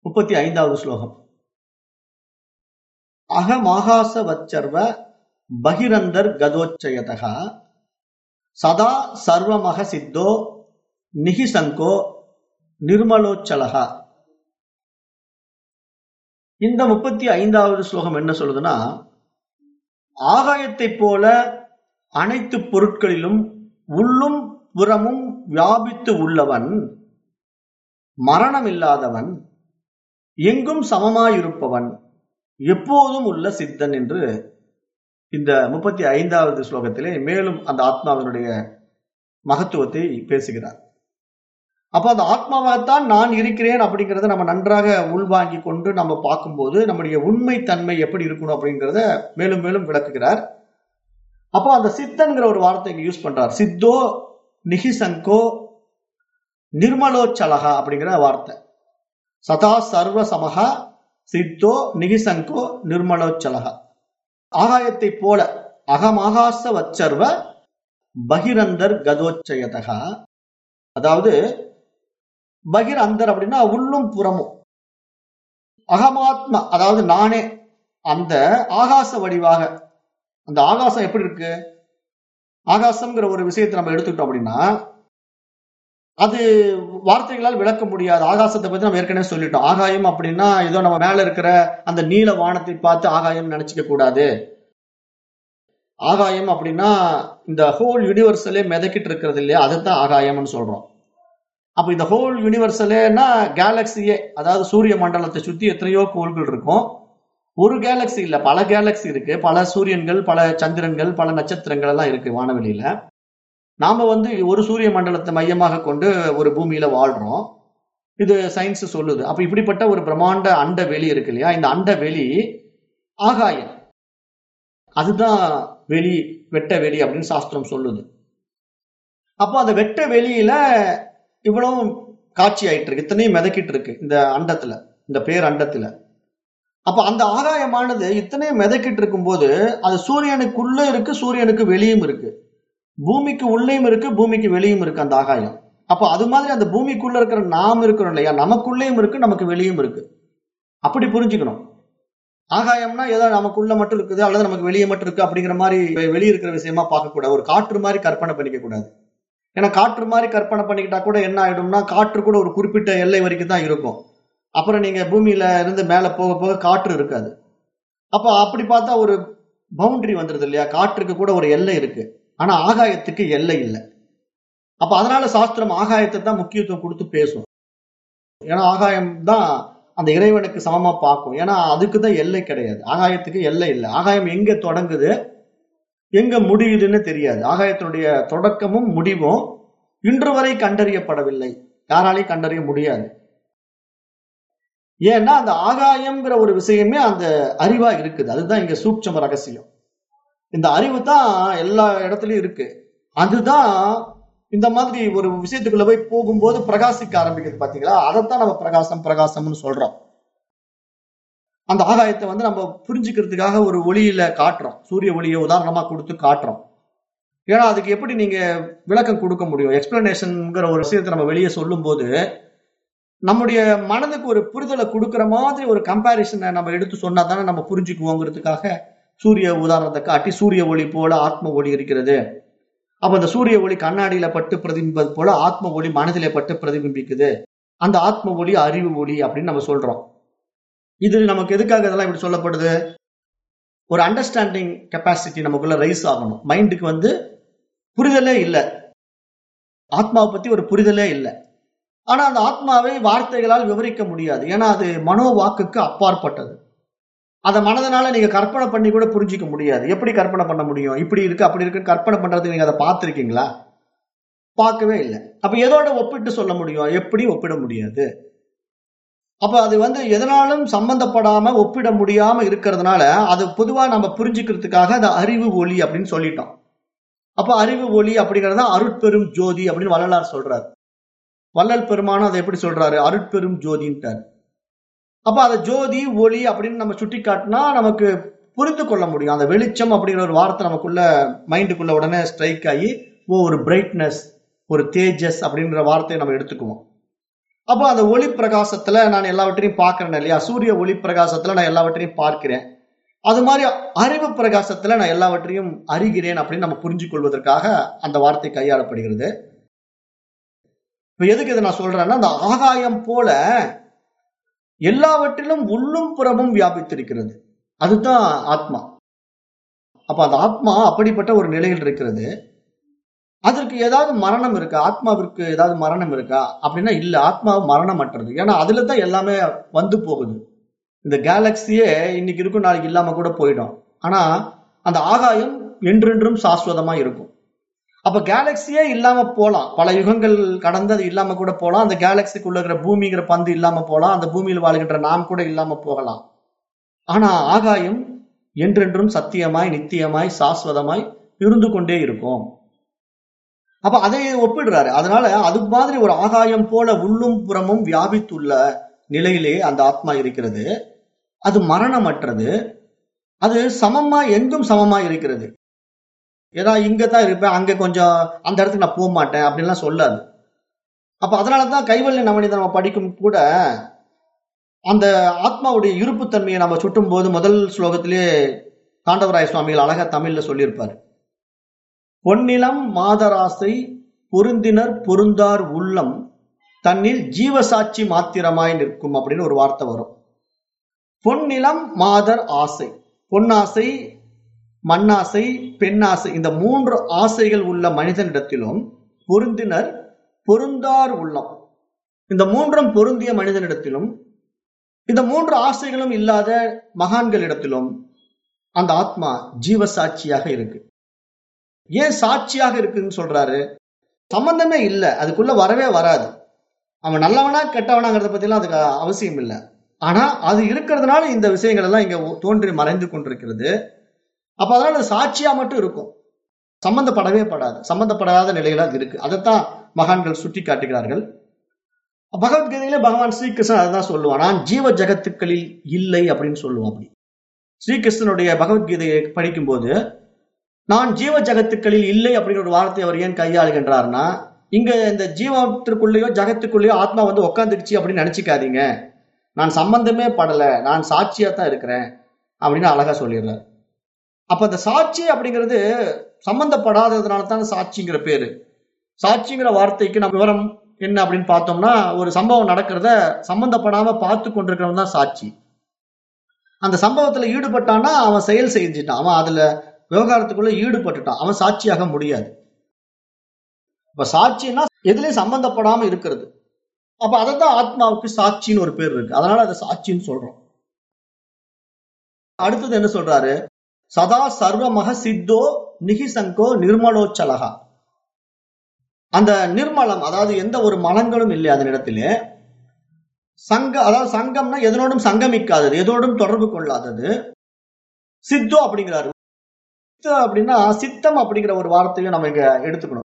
முப்பத்தி ஐந்தாவது ஸ்லோகம். அகமாகாச வச்சர்வ பகிரந்தர் கதோச்சயதகா சதா சர்வமக சித்தோ நிகிசங்கோ நிர்மலோச்சலகா. இந்த முப்பத்தி ஐந்தாவது ஸ்லோகம் என்ன சொல்லுதுன்னா ஆகாயத்தை போல அனைத்து பொருட்களிலும் உள்ளும் புறமும் வியாபித்து உள்ளவன் மரணம் இல்லாதவன் எங்கும் சமமாயிருப்பவன் எப்போதும் உள்ள சித்தன் என்று இந்த முப்பத்தி ஐந்தாவது ஸ்லோகத்திலே மேலும் அந்த ஆத்மாவினுடைய மகத்துவத்தை பேசுகிறார். அப்போ அந்த ஆத்மாவாகத்தான் நான் இருக்கிறேன் அப்படிங்கிறத நம்ம நன்றாக உள்வாங்கி கொண்டு நம்ம பார்க்கும்போது நம்முடைய உண்மை தன்மை எப்படி இருக்கணும் அப்படிங்கிறத மேலும் மேலும் விளக்குகிறார். அப்போ அந்த சித்தன்கிற ஒரு வார்த்தை இங்கே யூஸ் பண்றார். சித்தோ நிகிசங்கோ நிர்மலோச்சலகா அப்படிங்கிற வார்த்தை. சதா சர்வ சமகா சித்தோ நிகிசங்கோ நிர்மலோச்சலகா. ஆகாயத்தை போல அகமாகாச வச்சர்வ பகிரந்தர் கதோச்சயதகா. அதாவது பகிர் அந்தர் அப்படின்னா உள்ளும் புறமும். அகமாத்மா அதாவது நானே அந்த ஆகாச வடிவாக அந்த ஆகாசம் எப்படி இருக்கு? ஆகாசம்ங்கிற ஒரு விஷயத்தை நம்ம எடுத்துக்கிட்டோம் அப்படின்னா அது வார்த்தைகளால் விளக்க முடியாது. ஆகாசத்தை பத்தி நம்ம ஏற்கனவே சொல்லிட்டோம். ஆகாயம் அப்படின்னா ஏதோ நம்ம மேல இருக்கிற அந்த நீல வானத்தை பார்த்து ஆகாயம் நினைச்சிக்க கூடாது. ஆகாயம் அப்படின்னா இந்த ஹோல் யூனிவர்சலே மிதக்கிட்டு இருக்கிறது இல்லையா? அதுதான் ஆகாயம்னு சொல்றோம். அப்ப இந்த ஹோல் யூனிவர்சலேனா கேலக்சியே அதாவது சூரிய மண்டலத்தை சுத்தி எத்தனையோ கோள்கள் இருக்கும். ஒரு கேலக்சி இல்ல பல கேலக்சி இருக்கு. பல சூரியன்கள் பல சந்திரன்கள் பல நட்சத்திரங்கள் எல்லாம் இருக்கு வானவெளியில. நாம வந்து ஒரு சூரிய மண்டலத்தை மையமாக கொண்டு ஒரு பூமியில வாழ்றோம். இது சயின்ஸ் சொல்லுது. அப்ப இப்படிப்பட்ட ஒரு பிரம்மாண்ட அண்ட வெளி இருக்கு இல்லையா? இந்த அண்ட வெளி ஆகாயம். அதுதான் வெளி வெட்ட வெளி அப்படின்னு சாஸ்திரம் சொல்லுது. அப்போ அந்த வெட்ட வெளியில இவ்வளவு காட்சி ஆயிட்டு இருக்கு இத்தனையும் மிதக்கிட்டு இருக்கு இந்த அண்டத்துல இந்த பேர் அண்டத்துல அப்ப அந்த ஆகாயமானது இத்தனையும் மிதக்கிட்டு இருக்கும்போது அது சூரியனுக்குள்ள இருக்கு சூரியனுக்கு வெளியும் இருக்கு. பூமிக்கு உள்ளேயும் இருக்கு பூமிக்கு வெளியும் இருக்கு அந்த ஆகாயம். அப்போ அது மாதிரி அந்த பூமிக்குள்ள இருக்கிற நாம் இருக்கிறோம் இல்லையா? நமக்குள்ளேயும் இருக்கு நமக்கு வெளியும் இருக்கு. அப்படி புரிஞ்சுக்கணும். ஆகாயம்னா ஏதோ நமக்குள்ள மட்டும் இருக்குது அல்லது நமக்கு வெளியே மட்டும் இருக்கு அப்படிங்கிற மாதிரி வெளியே இருக்கிற விஷயமா பார்க்கக்கூடாது. ஒரு காற்று மாதிரி கற்பனை பண்ணிக்க கூடாது ஏன்னா காற்று மாதிரி கற்பனை பண்ணிக்கிட்டா கூட என்ன ஆகிடும்னா காற்று கூட ஒரு குறிப்பிட்ட எல்லை வரைக்கும் தான் இருக்கும். அப்புறம் நீங்கள் பூமியில இருந்து மேலே போக போக காற்று இருக்காது. அப்போ அப்படி பார்த்தா ஒரு பவுண்டரி வந்துருது இல்லையா? காற்றுக்கு கூட ஒரு எல்லை இருக்கு. ஆனால் ஆகாயத்துக்கு எல்லை இல்லை. அப்போ அதனால சாஸ்திரம் ஆகாயத்தை தான் முக்கியத்துவம் கொடுத்து பேசும். ஏன்னா ஆகாயம் தான் அந்த இறைவனுக்கு சமமாக பார்க்கும். ஏன்னா அதுக்கு தான் எல்லை கிடையாது. ஆகாயத்துக்கு எல்லை இல்லை. ஆகாயம் எங்கே தொடங்குது? எங்க முடியுதுன்னு தெரியாது. ஆகாயத்தினுடைய தொடக்கமும் முடிவும் இன்று வரை கண்டறியப்படவில்லை. யாராலையும் கண்டறிய முடியாது. ஏன்னா அந்த ஆகாயம்ங்கிற ஒரு விஷயமே அந்த அறிவா இருக்குது. அதுதான் இங்க சூட்சம ரகசியம். இந்த அறிவு தான் எல்லா இடத்துலயும் இருக்கு. அதுதான் இந்த மாதிரி ஒரு விஷயத்துக்குள்ள போய் போகும்போது பிரகாசிக்க ஆரம்பிக்குது பாத்தீங்களா? அதைத்தான் நம்ம பிரகாசம் பிரகாசம்னு சொல்றோம். அந்த ஆகாயத்தை வந்து நம்ம புரிஞ்சுக்கிறதுக்காக ஒரு ஒளியில காட்டுறோம். சூரிய ஒளியை உதாரணமா கொடுத்து காட்டுறோம். ஏன்னா அதுக்கு எப்படி நீங்க விளக்கம் கொடுக்க முடியும்? எக்ஸ்பிளனேஷன்ங்கிற ஒரு விஷயத்தை நம்ம வெளியே சொல்லும் போது நம்முடைய மனதுக்கு ஒரு புரிதலை கொடுக்குற மாதிரி ஒரு கம்பாரிசனை நம்ம எடுத்து சொன்னா தானே நம்ம புரிஞ்சுக்குவோங்கிறதுக்காக சூரிய உதாரணத்தை காட்டி சூரிய ஒளி போல ஆத்ம ஒளி இருக்கிறது. அப்ப அந்த சூரிய ஒளி கண்ணாடியில பட்டு பிரதிபிம்பது போல ஆத்ம ஒளி மனதிலே பட்டு பிரதிபிம்பிக்குது. அந்த ஆத்ம ஒளி அறிவு ஒளி அப்படின்னு நம்ம சொல்றோம். இது நமக்கு எதுக்காக இதெல்லாம் இப்படி சொல்லப்படுது? ஒரு அண்டர்ஸ்டாண்டிங் கெப்பாசிட்டி நமக்குள்ள ரைஸ் ஆகணும். மைண்டுக்கு வந்து புரிதலே இல்லை. ஆத்மாவை பத்தி ஒரு புரிதலே இல்லை. ஆனா அந்த ஆத்மாவை வார்த்தைகளால் விவரிக்க முடியாது. ஏன்னா அது மனோ வாக்குக்கு அப்பாற்பட்டது. அதை மனதனால நீங்க கற்பனை பண்ணி கூட புரிஞ்சிக்க முடியாது. எப்படி கற்பனை பண்ண முடியும்? இப்படி இருக்கு அப்படி இருக்குன்னு கற்பனை பண்றதுக்கு நீங்க அதை பார்த்துருக்கீங்களா? பார்க்கவே இல்லை. அப்ப எதோட ஒப்பிட்டு சொல்ல முடியும்? எப்படி ஒப்பிட முடியாது? அப்ப அது வந்து எதனாலும் சம்பந்தப்படாம ஒப்பிட முடியாம இருக்கிறதுனால அது பொதுவா நம்ம புரிஞ்சுக்கிறதுக்காக அந்த அறிவு ஒளி அப்படின்னு சொல்லிட்டோம். அப்ப அறிவு ஒளி அப்படிங்கறத அருட்பெரும் ஜோதி அப்படின்னு வள்ளலார் சொல்றாரு. வள்ளல் பெருமானும் அதை எப்படி சொல்றாரு? அருட்பெரும் ஜோதின்ட்டார். அப்ப அதை ஜோதி ஒளி அப்படின்னு நம்ம சுட்டி காட்டினா நமக்கு புரிந்து கொள்ள முடியும். அந்த வெளிச்சம் அப்படிங்கிற ஒரு வார்த்தை நமக்குள்ள மைண்டுக்குள்ள உடனே ஸ்ட்ரைக் ஆகி ஓ ஒரு பிரைட்னஸ் ஒரு தேஜஸ் அப்படின்ற வார்த்தையை நம்ம எடுத்துக்குவோம். அப்போ அந்த ஒளி பிரகாசத்துல நான் எல்லாவற்றையும் பார்க்கிறேன் இல்லையா? சூரிய ஒளி பிரகாசத்துல நான் எல்லாவற்றையும் பார்க்கிறேன். அது மாதிரி அறிவு பிரகாசத்துல நான் எல்லாவற்றையும் அறிகிறேன் அப்படின்னு நம்ம புரிஞ்சு கொள்வதற்காக அந்த வார்த்தை கையாளப்படுகிறது. இப்ப எதுக்கு இதை நான் சொல்றேன்னா அந்த ஆகாயம் போல எல்லாவற்றிலும் உள்ளும் புறமும் வியாபித்திருக்கிறது. அதுதான் ஆத்மா. அப்ப அந்த ஆத்மா அப்படிப்பட்ட ஒரு நிலையில் இருக்கிறது. அதற்கு ஏதாவது மரணம் இருக்கா? ஆத்மாவிற்கு ஏதாவது மரணம் இருக்கா? அப்படின்னா இல்லை ஆத்மா மரணமற்றது. ஏன்னா அதுல தான் எல்லாமே வந்து போகுது. இந்த கேலக்சியே இன்னைக்கு இருக்கும் நாளைக்கு இல்லாம கூட போயிடும். ஆனா அந்த ஆகாயம் என்றென்றும் சாஸ்வதமா இருக்கும். அப்ப கேலக்சியே இல்லாம போலாம். பல யுகங்கள் கடந்து அது இல்லாம கூட போலாம். அந்த கேலக்சிக்குள்ள இருக்கிற பூமிங்கிற பந்து இல்லாம போலாம். அந்த பூமியில் வாழ்கின்ற நாம் கூட இல்லாம போகலாம். ஆனா ஆகாயம் என்றென்றும் சத்தியமாய் நித்தியமாய் சாஸ்வதமாய் இருந்து கொண்டே இருக்கும். அப்ப அதை ஒப்பிடுறாரு. அதனால அது மாதிரி ஒரு ஆகாயம் போல உள்ளும் புறமும் வியாபித்துள்ள நிலையிலே அந்த ஆத்மா இருக்கிறது. அது மரணமற்றது. அது சமமா எங்கும் சமமா இருக்கிறது. ஏதா இங்க தான் இருப்பேன் அங்க கொஞ்சம் அந்த இடத்துக்கு நான் போக மாட்டேன் அப்படின்லாம் சொல்லாது. அப்ப அதனாலதான் கைவல்ய நவனிதை நம்ம படிக்கும் கூட அந்த ஆத்மாவுடைய இருப்புத்தன்மையை நம்ம சுட்டும் போது முதல் ஸ்லோகத்திலே தாண்டவராய சுவாமிகள் அழகா தமிழ்ல சொல்லியிருப்பார். பொன்னிலம் மாதராசை பொருந்தினர் பொருந்தார் உள்ளம் தன்னில் ஜீவசாட்சி மாத்திரமாய் நிற்கும் அப்படின்னு ஒரு வார்த்தை வரும். பொன்னிலம் மாதர் ஆசை பொன்னாசை மண்ணாசை பெண்ணாசை இந்த மூன்று ஆசைகள் உள்ள மனிதனிடத்திலும் பொருந்தினர் பொருந்தார் உள்ளம். இந்த மூன்றும் பொருந்திய மனிதனிடத்திலும் இந்த மூன்று ஆசைகளும் இல்லாத மகான்களிடத்திலும் அந்த ஆத்மா ஜீவசாட்சியாக இருக்கு. ஏன் சாட்சியாக இருக்குன்னு சொல்றாரு? சம்பந்தமே இல்லை. அதுக்குள்ள வரவே வராது. அவன் நல்லவனா கெட்டவனாங்கிறத பத்திலாம் அதுக்கு அவசியம் இல்லை. ஆனா அது இருக்கிறதுனால இந்த விஷயங்கள் எல்லாம் இங்க தோன்றி மறைந்து கொண்டிருக்கிறது. அப்ப அதனால அது சாட்சியா மட்டும் இருக்கும். சம்பந்தப்படவே படாது. சம்பந்தப்படாத நிலையில அது இருக்கு. அதைத்தான் மகான்கள் சுட்டி காட்டுகிறார்கள் பகவத்கீதையில பகவான் ஸ்ரீகிருஷ்ணன் அதான் சொல்லுவான். நான் ஜீவ ஜகத்துக்களில் இல்லை அப்படின்னு சொல்லுவான் அப்படி. ஸ்ரீகிருஷ்ணனுடைய பகவத்கீதையை படிக்கும்போது நான் ஜீவ ஜகத்துக்களில் இல்லை அப்படிங்கிற ஒரு வார்த்தை அவர் ஏன் கையாளுகின்றார்னா இங்க இந்த ஜீவத்திற்குள்ளேயோ ஜகத்துக்குள்ளேயோ ஆத்மா வந்து உட்காந்துடுச்சு அப்படின்னு நினைச்சுக்காதீங்க. நான் சம்பந்தமே படலை நான் சாட்சியா தான் இருக்கிறேன் அப்படின்னு அழகா சொல்லிடுறார். அப்ப அந்த சாட்சி அப்படிங்கிறது சம்பந்தப்படாததுனால தான் சாட்சிங்கிற பேரு. சாட்சிங்கிற வார்த்தைக்கு நம்ம விவரம் என்ன அப்படின்னு பார்த்தோம்னா ஒரு சம்பவம் நடக்கிறத சம்பந்தப்படாம பார்த்து கொண்டிருக்கிறவன் தான் சாட்சி. அந்த சம்பவத்துல ஈடுபட்டான்னா அவன் செயல் செஞ்சுட்டான். அவன் அதுல விவகாரத்துக்குள்ள ஈடுபட்டுட்டான். அவன் சாட்சியாக முடியாது. இப்ப சாட்சின்னா எதுலயும் சம்பந்தப்படாம இருக்கிறது. அப்ப அதைத்தான் ஆத்மாவுக்கு சாட்சின்னு ஒரு பேர் இருக்கு. அதனால அதை சாட்சின்னு சொல்றோம். அடுத்தது என்ன சொல்றாரு? சதா சர்வமக சித்தோ நிகிசங்கோ நிர்மலோச்சலகா. அந்த நிர்மலம் அதாவது எந்த ஒரு மலங்களும் இல்லை அதனிடத்திலே சங்க அதாவது சங்கம்னா எதனோடும் சங்கமிக்காதது எதோடும் தொடர்பு கொள்ளாதது. சித்தோ அப்படிங்கிறாரு. சித்த அப்படின்னா சித்தம் அப்படிங்கிற ஒரு வார்த்தையும் நம்ம இங்க எடுத்துக்கணும்.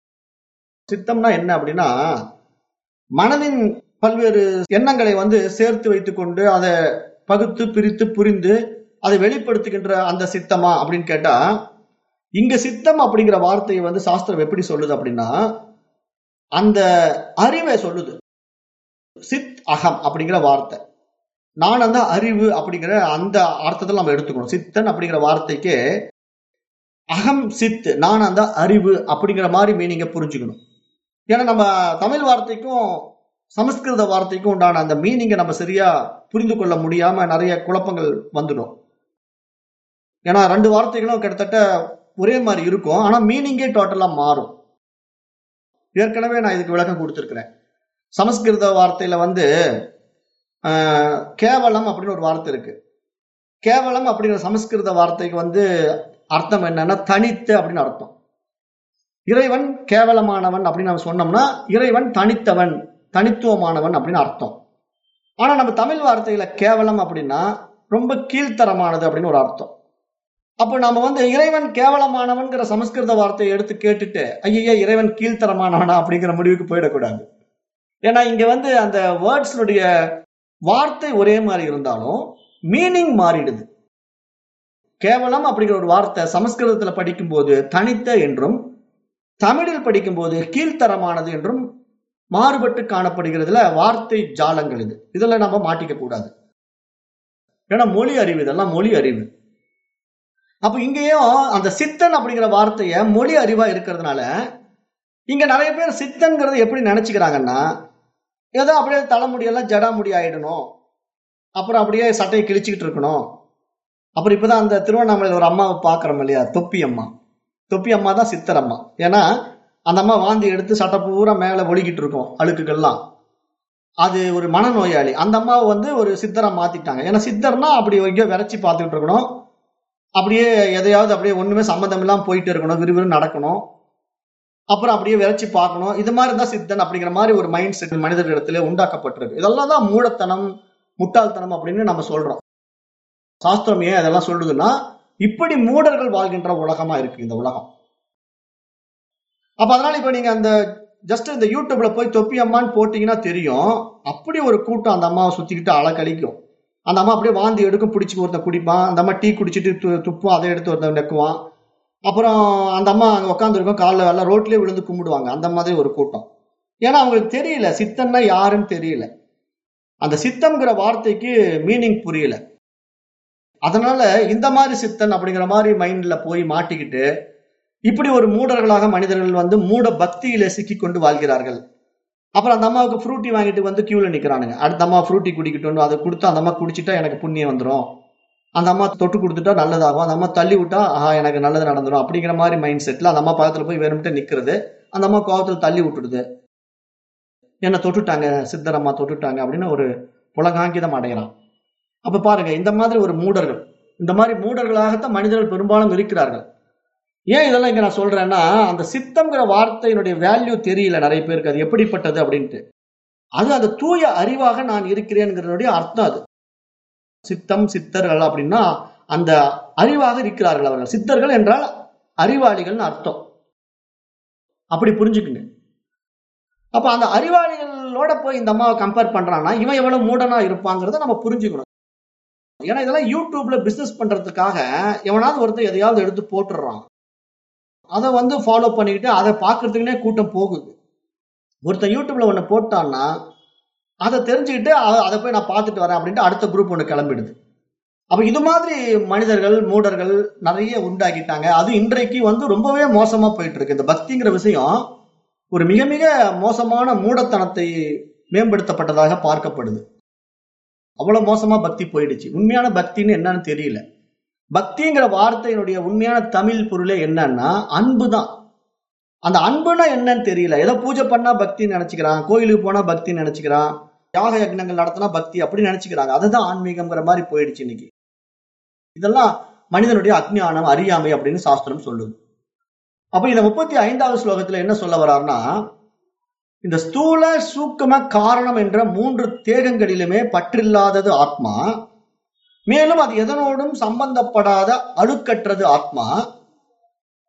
சித்தம்னா என்ன அப்படின்னா மனதின் பல்வேறு எண்ணங்களை வந்து சேர்த்து வைத்துக்கொண்டு அதை பகுத்து பிரித்து புரிந்து அதை வெளிப்படுத்துகின்ற அந்த சித்தமா அப்படின்னு கேட்டா இங்க சித்தம் அப்படிங்கிற வார்த்தையை வந்து சாஸ்திரம் எப்படி சொல்லுது அப்படின்னா அந்த அறிவை சொல்லுது. சித் அகம் அப்படிங்கிற வார்த்தை. நான் அந்த அறிவு அப்படிங்கிற அந்த அர்த்தத்தில் நம்ம எடுத்துக்கணும். சித்தன் அப்படிங்கிற வார்த்தைக்கு அகம் சித் நான் அந்த அறிவு அப்படிங்கிற மாதிரி மீனிங்கை புரிஞ்சுக்கணும். ஏன்னா நம்ம தமிழ் வார்த்தைக்கும் சமஸ்கிருத வார்த்தைக்கும் உண்டான அந்த மீனிங்கை நம்ம சரியா புரிந்து கொள்ள முடியாம நிறைய குழப்பங்கள் வந்துடும். ஏன்னா ரெண்டு வார்த்தைகளும் கிட்டத்தட்ட ஒரே மாதிரி இருக்கும். ஆனா மீனிங்கே டோட்டலா மாறும். ஏற்கனவே நான் இதுக்கு விளக்கம் கொடுத்துருக்கிறேன். சமஸ்கிருத வார்த்தையில வந்து கேவலம் அப்படின்னு ஒரு வார்த்தை இருக்கு. கேவலம் அப்படிங்கிற சமஸ்கிருத வார்த்தைக்கு வந்து அர்த்தம் என்னன்னா தனித்து அப்படின்னு அர்த்தம். இறைவன் கேவலமானவன் அப்படின்னு நம்ம சொன்னோம்னா இறைவன் தனித்தவன் தனித்துவமானவன் அப்படின்னு அர்த்தம். ஆனா நம்ம தமிழ் வார்த்தையில கேவலம் அப்படின்னா ரொம்ப கீழ்த்தரமானது அப்படின்னு ஒரு அர்த்தம். அப்போ நம்ம வந்து இறைவன் கேவலமானவன்கிற சமஸ்கிருத வார்த்தையை எடுத்து கேட்டுட்டு ஐயா இறைவன் கீழ்த்தரமானவனா அப்படிங்கிற முடிவுக்கு போயிடக்கூடாது. ஏன்னா இங்க வந்து அந்த வேர்ட்ஸ்னுடைய வார்த்தை ஒரே மாதிரி இருந்தாலும் மீனிங் மாறிடுது. கேவலம் அப்படிங்கிற ஒரு வார்த்தை சமஸ்கிருதத்துல படிக்கும்போது தனித்த என்றும் தமிழில் படிக்கும்போது கீழ்த்தரமானது என்றும் மாறுபட்டு காணப்படுகிறதுல வார்த்தை ஜாலங்கள் இது. இதுல நம்ம மாட்டிக்க கூடாது. ஏன்னா மொழி அறிவு இதெல்லாம் மொழி அறிவு. அப்ப இங்கேயும் அந்த சித்தன் அப்படிங்கிற வார்த்தைய மொழி அறிவா இருக்கிறதுனால இங்க நிறைய பேர் சித்தன்கிறத எப்படி நினைச்சுக்கிறாங்கன்னா ஏதோ அப்படியே தலைமுடியெல்லாம் ஜடாமுடி ஆயிடணும். அப்புறம் அப்படியே சட்டையை கிழிச்சுக்கிட்டு இருக்கணும். அப்புறம் இப்போதான் அந்த திருவண்ணாமலையில் ஒரு அம்மாவை பார்க்குறோம் இல்லையா? தொப்பி அம்மா. தொப்பி அம்மா தான் சித்தர் அம்மா. ஏன்னா அந்த அம்மா வாந்தி எடுத்து சட்டை பூரா மேலே ஒழுகிட்டு இருக்கோம் அழுக்குகள்லாம். அது ஒரு மனநோயாளி. அந்த அம்மாவை வந்து ஒரு சித்தரை மாத்திட்டாங்க. ஏன்னா சித்தர்னா அப்படி எங்கேயோ விரைச்சி பார்த்துக்கிட்டு இருக்கணும். அப்படியே எதையாவது அப்படியே ஒண்ணுமே சம்மந்தம் இல்லாமல் போயிட்டு இருக்கணும் விறுவிறு நடக்கணும். அப்புறம் அப்படியே விரைச்சி பார்க்கணும். இது மாதிரி தான் சித்தன் அப்படிங்கிற மாதிரி ஒரு மைண்ட் செட் மனிதர்களிடத்துல உண்டாக்கப்பட்டிருக்கு. இதெல்லாம் தான் மூடத்தனம் முட்டாள்தனம் அப்படின்னு நம்ம சொல்றோம். சாஸ்திரம் ஏன் அதெல்லாம் சொல்லுதுன்னா இப்படி மூடர்கள் வாழ்கின்ற உலகமா இருக்கு இந்த உலகம். அப்ப அதனால இப்ப நீங்க அந்த ஜஸ்ட் இந்த யூடியூப்ல போய் தொப்பி அம்மான்னு போட்டீங்கன்னா தெரியும் அப்படி ஒரு கூட்டம் அந்த அம்மாவை சுத்திக்கிட்டு அழகழிக்கும் அந்த அம்மா அப்படியே வாந்தி எடுக்கும் பிடிச்சி ஒருத்தன் குடிப்பான் அந்த அம்மா டீ குடிச்சிட்டு து- துப்பும் அதை எடுத்து ஒருத்தன் நெக்குவான். அப்புறம் அந்த அம்மா அங்க உட்காந்துருக்கும் காலில் எல்லாம் ரோட்லயே விழுந்து கும்பிடுவாங்க. அந்த மாதிரி ஒரு கூட்டம். ஏன்னா அவங்களுக்கு தெரியல சித்தன்னா யாருன்னு தெரியல. அந்த சித்தம்ங்கிற வார்த்தைக்கு மீனிங் புரியல. அதனால இந்த மாதிரி சித்தன் அப்படிங்கிற மாதிரி மைண்ட்ல போய் மாட்டிக்கிட்டு இப்படி ஒரு மூடர்களாக மனிதர்கள் வந்து மூட பக்தியில சிக்கி கொண்டு வாழ்கிறார்கள். அப்புறம் அந்த அம்மாவுக்கு ஃப்ரூட்டி வாங்கிட்டு வந்து கியூல நிக்கிறானுங்க. அடுத்த அம்மா ஃப்ரூட்டி குடிக்கட்டும் அதை கொடுத்து அந்த அம்மா குடிச்சிட்டா எனக்கு புண்ணியம் வந்துடும் அந்த அம்மா தொட்டு கொடுத்துட்டா நல்லதாகும். அந்த அம்மா தள்ளி விட்டா ஆஹா எனக்கு நல்லது நடந்துடும் அப்படிங்கிற மாதிரி மைண்ட் செட்ல அந்த அம்மா பக்கத்துல போய் வேணும்ட்டு நிக்கிறது. அந்த அம்மா கோபத்துல தள்ளி விட்டுடுது. என்ன தொட்டுட்டாங்க சித்தரம்மா தொட்டுட்டாங்க அப்படின்னு ஒரு புலகாங்கிதம் அடையலாம் அப்ப பாருங்க இந்த மாதிரி ஒரு மூடர்கள் இந்த மாதிரி மூடர்களாகத்தான் மனிதர்கள் பெரும்பாலும் இருக்கிறார்கள். ஏன் இதெல்லாம் இங்க நான் சொல்றேன்னா அந்த சித்தம்ங்கிற வார்த்தையினுடைய வேல்யூ தெரியல நிறைய பேருக்கு. அது எப்படிப்பட்டது அப்படின்ட்டு. அது அந்த தூய அறிவாக நான் இருக்கிறேன்கிறதுடைய அர்த்தம் அது. சித்தம் சித்தர்கள் அப்படின்னா அந்த அறிவாக இருக்கிறார்கள் அவர்கள். சித்தர்கள் என்றால் அறிவாளிகள்னு அர்த்தம். அப்படி புரிஞ்சுக்குங்க. அப்ப அந்த அறிவாளிகளோட போய் இந்த அம்மாவை கம்பேர் பண்றான்னா இவன் எவ்வளவு மூடனா இருப்பாங்கிறத நம்ம புரிஞ்சுக்கணும். ஏன்னா இதெல்லாம் யூடியூப்ல பிசினஸ் பண்றதுக்காக எவனாவது ஒருத்தர் எதையாவது எடுத்து போட்டுடுறான். அதை வந்து ஃபாலோ பண்ணிக்கிட்டு அதை பார்க்கறதுக்குனே கூட்டம் போகுது. ஒருத்தன் யூடியூப்ல ஒன்று போட்டான்னா அதை தெரிஞ்சுக்கிட்டு அதை போய் நான் பார்த்துட்டு வரேன் அப்படின்ட்டு அடுத்த குரூப் ஒன்று கிளம்பிடுது. அப்ப இது மாதிரி மனிதர்கள் மூடர்கள் நிறைய உண்டாக்கிட்டாங்க அது இன்றைக்கு வந்து ரொம்பவே மோசமா போயிட்டு இருக்கு இந்த பக்திங்கிற விஷயம் ஒரு மிக மிக மோசமான மூடத்தனத்தை மேம்படுத்தப்பட்டதாக பார்க்கப்படுது. அவ்வளவு மோசமா பக்தி போயிடுச்சு. உண்மையான பக்தின்னு என்னன்னு தெரியல. பக்திங்கிற வார்த்தையினுடைய உண்மையான தமிழ் பொருளே என்னன்னா அன்பு தான். அந்த அன்புனா என்னன்னு தெரியல. ஏதோ பூஜை பண்ணா பக்தின்னு நினைச்சுக்கிறான் கோயிலுக்கு போனா பக்தின்னு நினைச்சுக்கிறான் யாக யக்னங்கள் நடத்தினா பக்தி அப்படி நினைச்சுக்கிறாங்க. அதுதான் ஆன்மீகம்ங்கிற மாதிரி போயிடுச்சு இன்னைக்கு. இதெல்லாம் மனிதனுடைய அஜ்ஞானம் அறியாமை அப்படின்னு சாஸ்திரம் சொல்லுது. அப்ப இந்த முப்பத்தி ஐந்தாவது ஸ்லோகத்துல என்ன சொல்ல வர்றாருன்னா இந்த ஸ்தூல சூக்கம காரணம் என்ற மூன்று தேகங்களிலுமே பற்றில்லாதது ஆத்மா மேலும் அது எதனோடும் சம்பந்தப்படாத அழுக்கற்றது ஆத்மா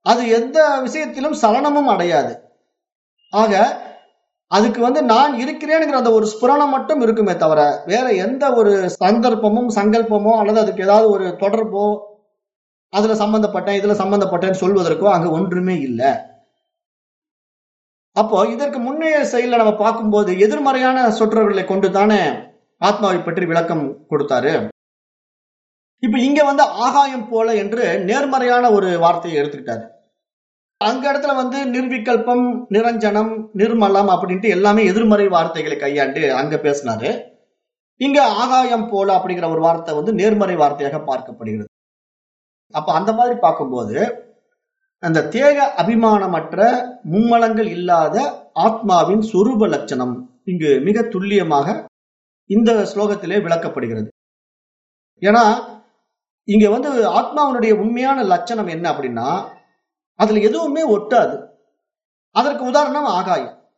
அது எந்த விஷயத்திலும் சலனமும் அடையாது. ஆக அதுக்கு வந்து நான் இருக்கிறேனுங்கிற அந்த ஒரு ஸ்புரணம் மட்டும் இருக்குமே தவிர வேற எந்த ஒரு சந்தர்ப்பமும் சங்கல்பமோ அல்லது அதுக்கு ஏதாவது ஒரு தொடர்போ அதுல சம்பந்தப்பட்டேன் இதுல சம்பந்தப்பட்டேன்னு சொல்வதற்கோ அங்க ஒன்றுமே இல்லை. அப்போ இதற்கு முன்னைய செயல நம்ம பார்க்கும்போது எதிர்மறையான சொற்றொடர்களை கொண்டு தானே ஆத்மாவை பற்றி விளக்கம் கொடுத்தாரு. இப்ப இங்க வந்து ஆகாயம் போல என்று நேர்மறையான ஒரு வார்த்தையை எடுத்துக்கிட்டாரு. அங்க இடத்துல வந்து நிர்விகல்பம் நிரஞ்சனம் நிர்மலம் அப்படின்ட்டு எல்லாமே எதிர்மறை வார்த்தைகளை கையாண்டு அங்க பேசினாரு. இங்க ஆகாயம் போல அப்படிங்கிற ஒரு வார்த்தை வந்து நேர்மறை வார்த்தையாக பார்க்கப்படுகிறது. அப்ப அந்த மாதிரி பார்க்கும்போது அந்த தேக அபிமானமற்ற மும்மலங்கள் இல்லாத ஆத்மாவின் சொரூப லட்சணம் இங்கு மிக துல்லியமாக இந்த ஸ்லோகத்திலே விளக்கப்படுகிறது. ஏன்னா இங்க வந்து ஆத்மாவினுடைய உண்மையான லட்சணம் என்ன அப்படின்னா அதுல எதுவுமே ஒட்டாது. அதற்கு உதாரணம் ஆகாயம்.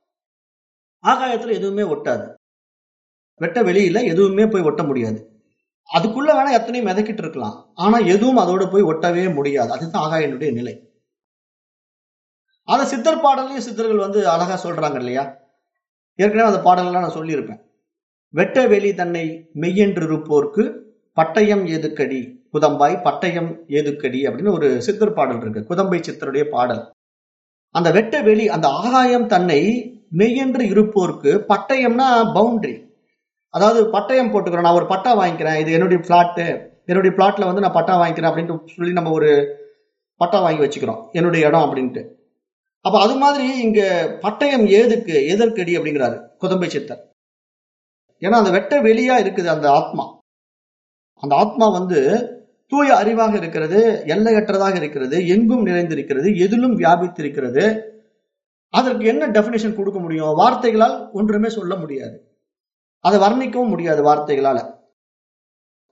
ஆகாயத்துல எதுவுமே ஒட்டாது. வெட்ட வெளியில எதுவுமே போய் ஒட்ட முடியாது. அதுக்குள்ள வேணா எத்தனையும் மிதக்கிட்டு இருக்கலாம். ஆனா எதுவும் அதோட போய் ஒட்டவே முடியாது. அதுதான் ஆகாயனுடைய நிலை. அத சித்தர் பாடல்லையும் சித்தர்கள் வந்து அழகா சொல்றாங்க இல்லையா? ஏற்கனவே அந்த பாடலெல்லாம் நான் சொல்லியிருப்பேன். வெட்ட வெளி தன்னை மெய்யென்று இருப்போர்க்கு பட்டயம் ஏதுக்கடி? குதம்பாய் பட்டயம் ஏதுக்கடி? அப்படின்னு ஒரு சித்தர் பாடல் இருக்கு. குதம்பை சித்தருடைய பாடல். அந்த வெட்ட வெளி அந்த ஆகாயம் தன்னை மெய்யென்று இருப்போர்க்கு பட்டயம்னா பவுண்டரி அதாவது பட்டயம் போட்டுக்கிறோம். நான் ஒரு பட்டா வாங்கிக்கிறேன். இது என்னுடைய பிளாட்டு என்னுடைய பிளாட்ல வந்து நான் பட்டா வாங்கிக்கிறேன் அப்படின்ட்டு சொல்லி நம்ம ஒரு பட்டா வாங்கி வச்சுக்கிறோம். என்னுடைய இடம் அப்படின்ட்டு. அப்ப அது மாதிரி இங்க பட்டயம் ஏதுக்கு எதற்கடி அப்படிங்கிறாரு குதம்பை சித்தர். ஏன்னா அந்த வெட்ட வெளியா இருக்குது அந்த ஆத்மா. அந்த ஆத்மா வந்து தூய அறிவாக இருக்கிறது எல்லையற்றதாக இருக்கிறது எங்கும் நிறைந்திருக்கிறது எதிலும் வியாபித்திருக்கிறது. அதற்கு என்ன டெபினேஷன் கொடுக்க முடியும்? வார்த்தைகளால் ஒன்றுமே சொல்ல முடியாது. அதை வர்ணிக்கவும் முடியாது வார்த்தைகளால.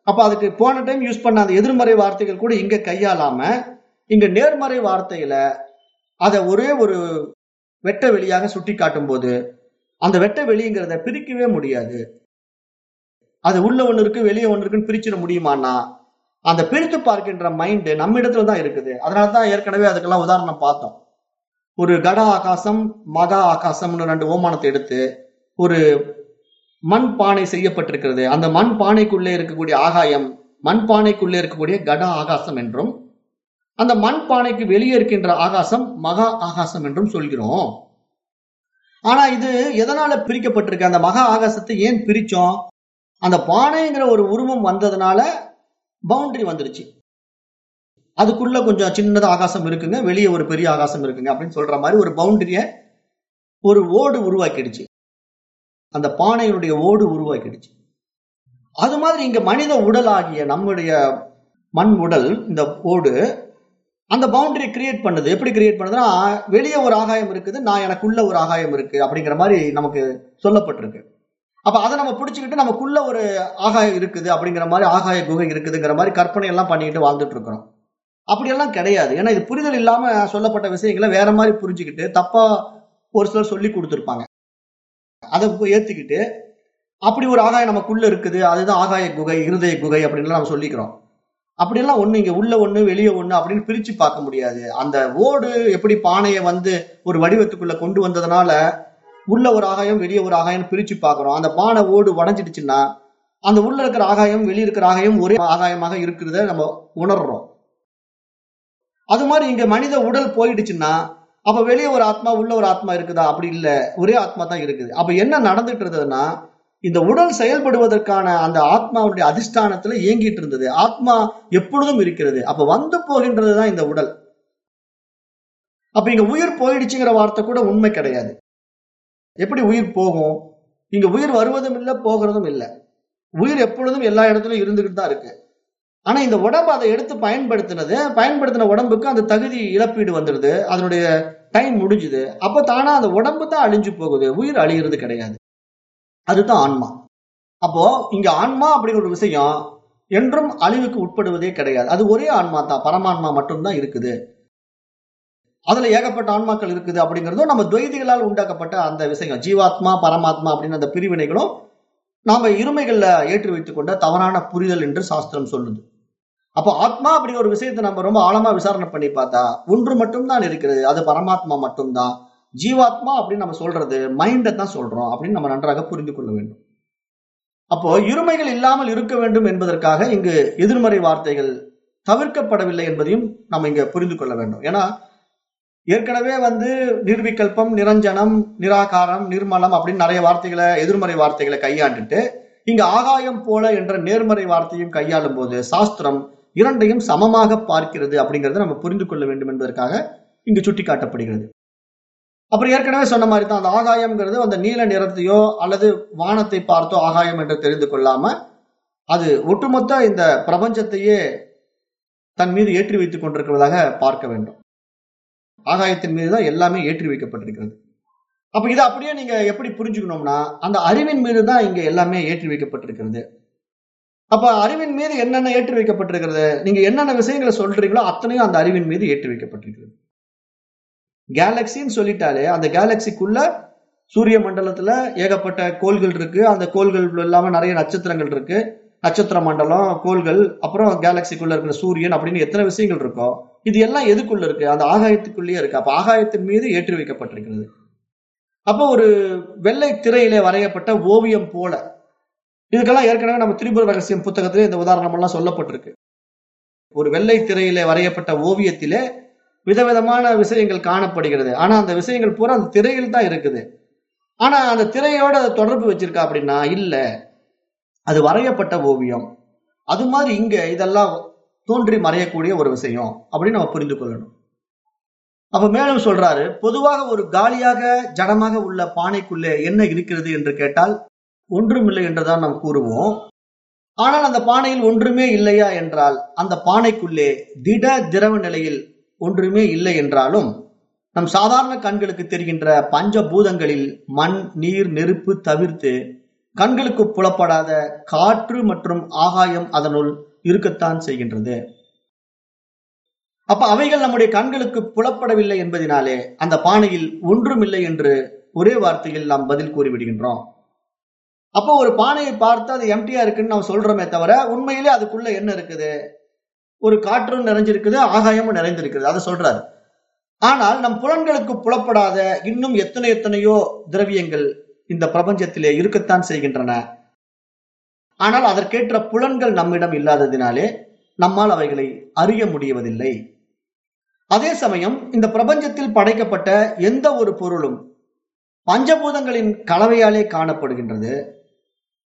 அப்ப அதுக்கு போன டைம் யூஸ் பண்ண அந்த எதிர்மறை வார்த்தைகள் கூட இங்க கையாளாம இங்க நேர்மறை வார்த்தையில அதை ஒரே ஒரு வெட்ட வெளியாக சுட்டி காட்டும் போது அந்த வெட்ட வெளிங்கிறத பிரிக்கவே முடியாது. அது உள்ள ஒண்ணு இருக்கு வெளியே ஒண்ணு இருக்குன்னு பிரிச்சிட முடியுமான்னா அந்த பிரித்து பார்க்கின்ற மைண்டு நம்ம இடத்துல தான் இருக்குது. அதனாலதான் ஏற்கனவே அதுக்கெல்லாம் உதாரணம் பார்த்தோம். ஒரு கட ஆகாசம் மகா ஆகாசம்னு ரெண்டு ஓமானத்தை எடுத்து ஒரு மண் பானை செய்யப்பட்டிருக்கிறது. அந்த மண் பானைக்குள்ளே இருக்கக்கூடிய ஆகாயம் மண் பானைக்குள்ளே இருக்கக்கூடிய கட ஆகாசம் என்றும் அந்த மண் பானைக்கு வெளியே இருக்கின்ற ஆகாசம் மகா ஆகாசம் என்றும் சொல்கிறோம். ஆனா இது எதனால பிரிக்கப்பட்டிருக்கு? அந்த மகா ஆகாசத்தை ஏன் பிரிச்சோம்? அந்த பானைங்கிற ஒரு உருவம் வந்ததுனால பவுண்டரி வந்துருச்சு. அதுக்குள்ள கொஞ்சம் சின்னது ஆகாசம் இருக்குங்க வெளியே ஒரு பெரிய ஆகாசம் இருக்குங்க அப்படின்னு சொல்ற மாதிரி ஒரு பவுண்டரிய ஒரு ஓடு உருவாக்கிடுச்சு. அந்த பானையினுடைய ஓடு உருவாக்கிடுச்சு. அது மாதிரி இங்க மனித உடல் ஆகிய நம்முடைய மண் உடல் இந்த ஓடு அந்த பவுண்டரி கிரியேட் பண்ணுது. எப்படி கிரியேட் பண்ணதுன்னா வெளியே ஒரு ஆகாயம் இருக்குது நான் எனக்குள்ள ஒரு ஆகாயம் இருக்கு அப்படிங்கிற மாதிரி நமக்கு சொல்லப்பட்டிருக்கு. அப்ப அதை நம்ம பிடிச்சிக்கிட்டு நமக்குள்ள ஒரு ஆகாயம் இருக்குது அப்படிங்கிற மாதிரி ஆகாய குகை இருக்குதுங்கிற மாதிரி கற்பனை எல்லாம் பண்ணிக்கிட்டு வாழ்ந்துட்டு இருக்கிறோம் அப்படியெல்லாம் கிடையாது. ஏன்னா இது புரிதல் இல்லாம சொல்லப்பட்ட விஷயங்களை வேற மாதிரி புரிஞ்சுக்கிட்டு தப்பா ஒரு சிலர் சொல்லி கொடுத்துருப்பாங்க. அதை ஏத்துக்கிட்டு அப்படி ஒரு ஆகாயம் நமக்குள்ள இருக்குது அதுதான் ஆகாய குகை இருதய குகை அப்படின்னு நம்ம சொல்லிக்கிறோம். அப்படியெல்லாம் ஒண்ணு இங்க உள்ள ஒண்ணு வெளியே ஒண்ணு அப்படின்னு பிரிச்சு பார்க்க முடியாது. அந்த ஓடு எப்படி பானையை வந்து ஒரு வடிவத்துக்குள்ள கொண்டு வந்ததுனால உள்ள ஒரு ஆகாயம் வெளியே ஒரு ஆகாயம் பிரிச்சு பார்க்கிறோம். அந்த பானை ஓடு உடஞ்சிடுச்சுன்னா அந்த உள்ள இருக்கிற ஆகாயம் வெளியே இருக்கிற ஆகாயம் ஒரே ஆகாயமாக இருக்கிறத நம்ம உணர்றோம். அது மாதிரி இங்க மனித உடல் போயிடுச்சுன்னா அப்ப வெளியே ஒரு ஆத்மா உள்ள ஒரு ஆத்மா இருக்குதா? அப்படி இல்ல. ஒரே ஆத்மா தான் இருக்குது. அப்ப என்ன நடந்துட்டு இருந்ததுன்னா இந்த உடல் செயல்படுவதற்கான அந்த ஆத்மாவுடைய அதிஷ்டானத்துல இயங்கிட்டு இருந்தது. ஆத்மா எப்பொழுதும் இருக்கிறது. அப்ப வந்து போகின்றது தான் இந்த உடல். அப்ப இங்க உயிர் போயிடுச்சுங்கிற வார்த்தை கூட உண்மை கிடையாது. எப்படி உயிர் போகும்? இங்க உயிர் வருவதும் இல்லை போகிறதும் இல்லை. உயிர் எப்பொழுதும் எல்லா இடத்துலயும் இருந்துகிட்டு தான் இருக்கு. ஆனா இந்த உடம்பு அதை எடுத்து பயன்படுத்தினது பயன்படுத்தின உடம்புக்கு அந்த தகுதி இழப்பீடு வந்துடுது. அதனுடைய டைம் முடிஞ்சுது. அப்ப தானா அந்த உடம்பு தான் அழிஞ்சு போகுது. உயிர் அழிகிறது கிடையாது. அதுதான் ஆன்மா. அப்போ இங்க ஆன்மா அப்படிங்கிற ஒரு விஷயம் என்றும் அழிவுக்கு உட்படுவதே கிடையாது. அது ஒரே ஆன்மா தான். பரமான்மா மட்டும்தான் இருக்குது. அதுல ஏகப்பட்ட ஆன்மாக்கள் இருக்குது அப்படிங்கிறதும் நம்ம துவைதிகளால் உண்டாக்கப்பட்ட அந்த விஷயம். ஜீவாத்மா பரமாத்மா அப்படின்னு அந்த பிரிவினைகளும் நாம இருமைகள்ல ஏற்றி வைத்துக் கொண்ட தவறான புரிதல் என்று சாஸ்திரம் சொல்லுது. அப்போ ஆத்மா அப்படிங்கிற ஒரு விஷயத்தை நம்ம ரொம்ப ஆழமா விசாரணை பண்ணி பார்த்தா ஒன்று மட்டும்தான் இருக்கிறது. அது பரமாத்மா மட்டும்தான். ஜீவாத்மா அப்படின்னு நம்ம சொல்றது மைண்டை தான் சொல்றோம் அப்படின்னு நம்ம நன்றாக புரிந்து கொள்ள வேண்டும். அப்போ இருமைகள் இல்லாமல் இருக்க வேண்டும் என்பதற்காக இங்கு எதிர்மறை வார்த்தைகள் தவிர்க்கப்படவில்லை என்பதையும் நம்ம இங்க புரிந்து கொள்ள வேண்டும். ஏன்னா ஏற்கனவே வந்து நிர்விகல்பம் நிரஞ்சனம் நிராகாரம் நிர்மலம் அப்படின்னு நிறைய வார்த்தைகளை எதிர்மறை வார்த்தைகளை கையாண்டுட்டு இங்கு ஆகாயம் போல என்ற நேர்மறை வார்த்தையும் கையாளும் போது சாஸ்திரம் இரண்டையும் சமமாக பார்க்கிறது அப்படிங்கறத நம்ம புரிந்து கொள்ள வேண்டும் என்பதற்காக இங்கு சுட்டிக்காட்டப்படுகிறது. அப்புறம் ஏற்கனவே சொன்ன மாதிரி தான் அந்த ஆகாயம்ங்கிறது அந்த நீல நிறத்தையோ அல்லது வானத்தை பார்த்தோ ஆகாயம் என்று தெரிந்து கொள்ளாம அது ஒட்டுமொத்த இந்த பிரபஞ்சத்தையே தன் மீது ஏற்றி வைத்துக் கொண்டிருக்கிறதாக பார்க்க வேண்டும். ஆகாயத்தின் மீது தான் எல்லாமே ஏற்றி வைக்கப்பட்டிருக்கிறது. அப்ப இதை அப்படியே நீங்க எப்படி புரிஞ்சுக்கணும்னா அந்த அறிவின் மீது தான் இங்க எல்லாமே ஏற்றி வைக்கப்பட்டிருக்கிறது. அப்ப அறிவின் மீது என்னென்ன ஏற்றி வைக்கப்பட்டிருக்கிறது? நீங்க என்னென்ன விஷயங்களை சொல்றீங்களோ அத்தனையும் அந்த அறிவின் மீது ஏற்றி வைக்கப்பட்டிருக்கிறது. கேலக்சின்னு சொல்லிட்டாலே அந்த கேலக்சிக்குள்ள சூரிய மண்டலத்துல ஏகப்பட்ட கோள்கள் இருக்கு. அந்த கோள்கள் இல்லாம நிறைய நட்சத்திரங்கள் இருக்கு. நட்சத்திர மண்டலம் கோள்கள் அப்புறம் கேலக்சிக்குள்ள இருக்கிற சூரியன் அப்படின்னு எத்தனை விஷயங்கள் இருக்கோ இது எல்லாம் எதுக்குள்ள இருக்கு? அந்த ஆகாயத்துக்குள்ளேயே இருக்கு. அப்ப ஆகாயத்தின் மீது ஏற்றி வைக்கப்பட்டிருக்கிறது. அப்போ ஒரு வெள்ளை திரையிலே வரையப்பட்ட ஓவியம் போல. இதுக்கெல்லாம் ஏற்கனவே நம்ம திரிபுர ரகசியம் புத்தகத்திலே இந்த உதாரணம் எல்லாம் சொல்லப்பட்டிருக்கு. ஒரு வெள்ளை திரையிலே வரையப்பட்ட ஓவியத்திலே விதவிதமான விஷயங்கள் காணப்படுகிறது. ஆனா அந்த விஷயங்கள் பூரா அந்த திரையில் தான் இருக்குது. ஆனா அந்த திரையோட அதை தொடர்பு வச்சிருக்கா அப்படின்னா இல்ல. அது வரையப்பட்ட ஓவியம். அது மாதிரி இங்க இதெல்லாம் தோன்றி மறையக்கூடிய ஒரு விஷயம் அப்படின்னு நம்ம புரிந்து கொள்ளணும். அப்ப மேலும் சொல்றாரு பொதுவாக ஒரு காலியாக ஜடமாக உள்ள பானைக்குள்ளே என்ன இருக்கிறது என்று கேட்டால் ஒன்றுமில்லை என்றுதான் நாம் கூறுவோம். ஆனால் அந்த பானையில் ஒன்றுமே இல்லையா என்றால் அந்த பானைக்குள்ளே திட திரவ நிலையில் ஒன்றுமே இல்லை என்றாலும் நம் சாதாரண கண்களுக்கு தெரிகின்ற பஞ்ச பூதங்களில் மண் நீர் நெருப்பு தவிர்த்து கண்களுக்கு புலப்படாத காற்று மற்றும் ஆகாயம் அதனுள் இருக்கத்தான் செய்கின்றது. அப்ப அவைகள் நம்முடைய கண்களுக்கு புலப்படவில்லை என்பதினாலே அந்த பானையில் ஒன்றுமில்லை என்று ஒரே வார்த்தையில் நாம் பதில் கூறிவிடுகின்றோம். அப்போ ஒரு பானையை பார்த்து அது எம்டியா இருக்குன்னு நம்ம சொல்றோமே தவிர உண்மையிலே அதுக்குள்ள என்ன இருக்குது? ஒரு காற்றும் நிறைஞ்சிருக்குது ஆகாயமும் நிறைந்திருக்குது. அதை சொல்றாரு. ஆனால் நம் புலன்களுக்கு புலப்படாத இன்னும் எத்தனை எத்தனையோ திரவியங்கள் இந்த பிரபஞ்சத்திலே இருக்கத்தான் செய்கின்றன. ஆனால் அதற்கேற்ற புலன்கள் நம்மிடம் இல்லாததினாலே நம்மால் அவைகளை அறிய முடியவதில்லை. அதே சமயம் இந்த பிரபஞ்சத்தில் படைக்கப்பட்ட எந்த ஒரு பொருளும் பஞ்சபூதங்களின் கலவையாலே காணப்படுகின்றது.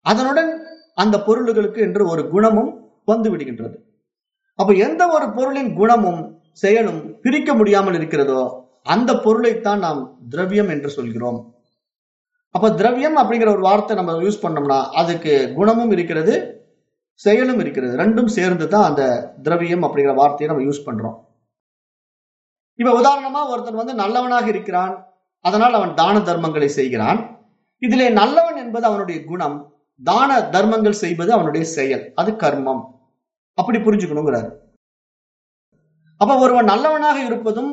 அதனுடன் அந்த பொருள்களுக்கு என்று ஒரு குணமும் வந்து விடுகின்றது. அப்ப எந்த ஒரு பொருளின் குணமும் செயலும் பிரிக்க முடியாமல் இருக்கிறதோ அந்த பொருளைத்தான் நாம் திரவியம் என்று சொல்கிறோம். அப்ப திரவியம் அப்படிங்கிற ஒரு வார்த்தை நம்ம யூஸ் பண்ணோம்னா அதுக்கு குணமும் இருக்கிறது செயலும் இருக்கிறது. ரெண்டும் சேர்ந்து தான் அந்த திரவியம் அப்படிங்கிற வார்த்தையை நம்ம யூஸ் பண்றோம். இப்ப உதாரணமா ஒருத்தன் வந்து நல்லவனாக இருக்கிறான் அதனால் அவன் தான தர்மங்களை செய்கிறான். இதிலே நல்லவன் என்பது அவனுடைய குணம் தான தர்மங்கள் செய்வது அவனுடைய செயல் அது கர்மம். அப்படி புரிஞ்சுக்கணுங்கிறார். அப்ப ஒருவன் நல்லவனாக இருப்பதும்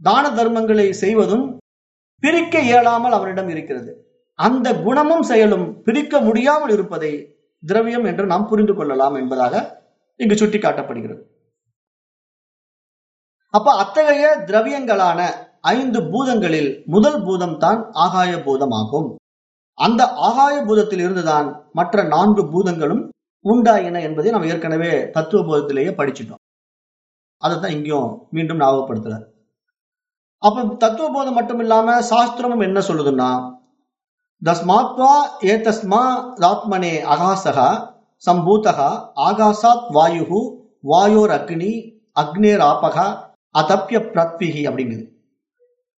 தான தர்மங்களை செய்வதும் பிரிக்க இயலாமல் அவனிடம் இருக்கிறது. அந்த குணமும் செயலும் பிரிக்க முடியாமல் இருப்பதை திரவியம் என்று நாம் புரிந்து கொள்ளலாம் என்பதாக இங்கு சுட்டிக்காட்டப்படுகிறது. அப்ப அத்தகைய திரவியங்களான ஐந்து பூதங்களில் முதல் பூதம் தான் ஆகாய பூதமாகும். அந்த ஆகாய பூதத்தில் இருந்துதான் மற்ற நான்கு பூதங்களும் உண்டாயின என்பதை நம்ம ஏற்கனவே தத்துவ போதத்திலேயே படிச்சிட்டோம். அதைத்தான் இங்கேயும் மீண்டும் ஞாபகப்படுத்துறார். அப்ப தத்துவ போதம் மட்டும் இல்லாம சாஸ்திரமும் என்ன சொல்லுதுன்னா தஸ்மாத்வா ஏதஸ்மா ஆத்மனே அகாசகா சம்பூதகா ஆகாசாத் வாயு வாயோர் அக்னி அக்னேர் ஆபகா அதப்பிய பிரத்விகி அப்படிங்குது.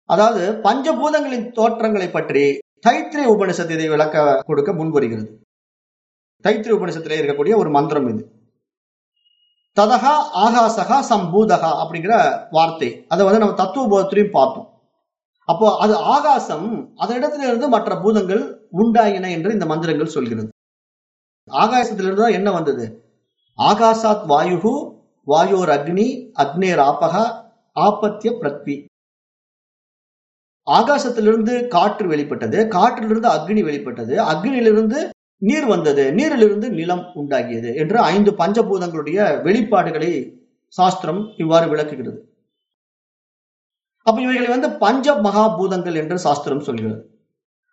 அதாவது பஞ்சபூதங்களின் தோற்றங்களை பற்றி தைத்திரிய உபனிஷத்து இதை விளக்க கொடுக்க முன்வருகிறது. தைத்திரி உபனிஷத்துல இருக்கக்கூடிய ஒரு மந்திரம் இது. ததகா ஆகாசகா சம்பூதகா அப்படிங்கிற வார்த்தை. அதை வந்து நம்ம தத்துவ போதத்திலையும் பார்த்தோம். அப்போ அது ஆகாசம் அதனிடத்திலிருந்து மற்ற பூதங்கள் உண்டாயின என்று இந்த மந்திரங்கள் சொல்கிறது. ஆகாசத்திலிருந்து தான் என்ன வந்தது? ஆகாசாத் வாயுகு வாயோர் அக்னி அக்னேர் ஆபகா ஆபத்திய பிரத்வி. ஆகாசத்திலிருந்து காற்று வெளிப்பட்டது காற்றிலிருந்து அக்னி வெளிப்பட்டது அக்னியிலிருந்து நீர் வந்தது நீரிலிருந்து நிலம் உண்டாகியது என்று ஐந்து பஞ்சபூதங்களுடைய வெளிப்பாடுகளை சாஸ்திரம் இவ்வாறு விளக்குகிறது. அப்ப இவைகளை வந்து பஞ்ச மகாபூதங்கள் என்று சாஸ்திரம் சொல்கிறது.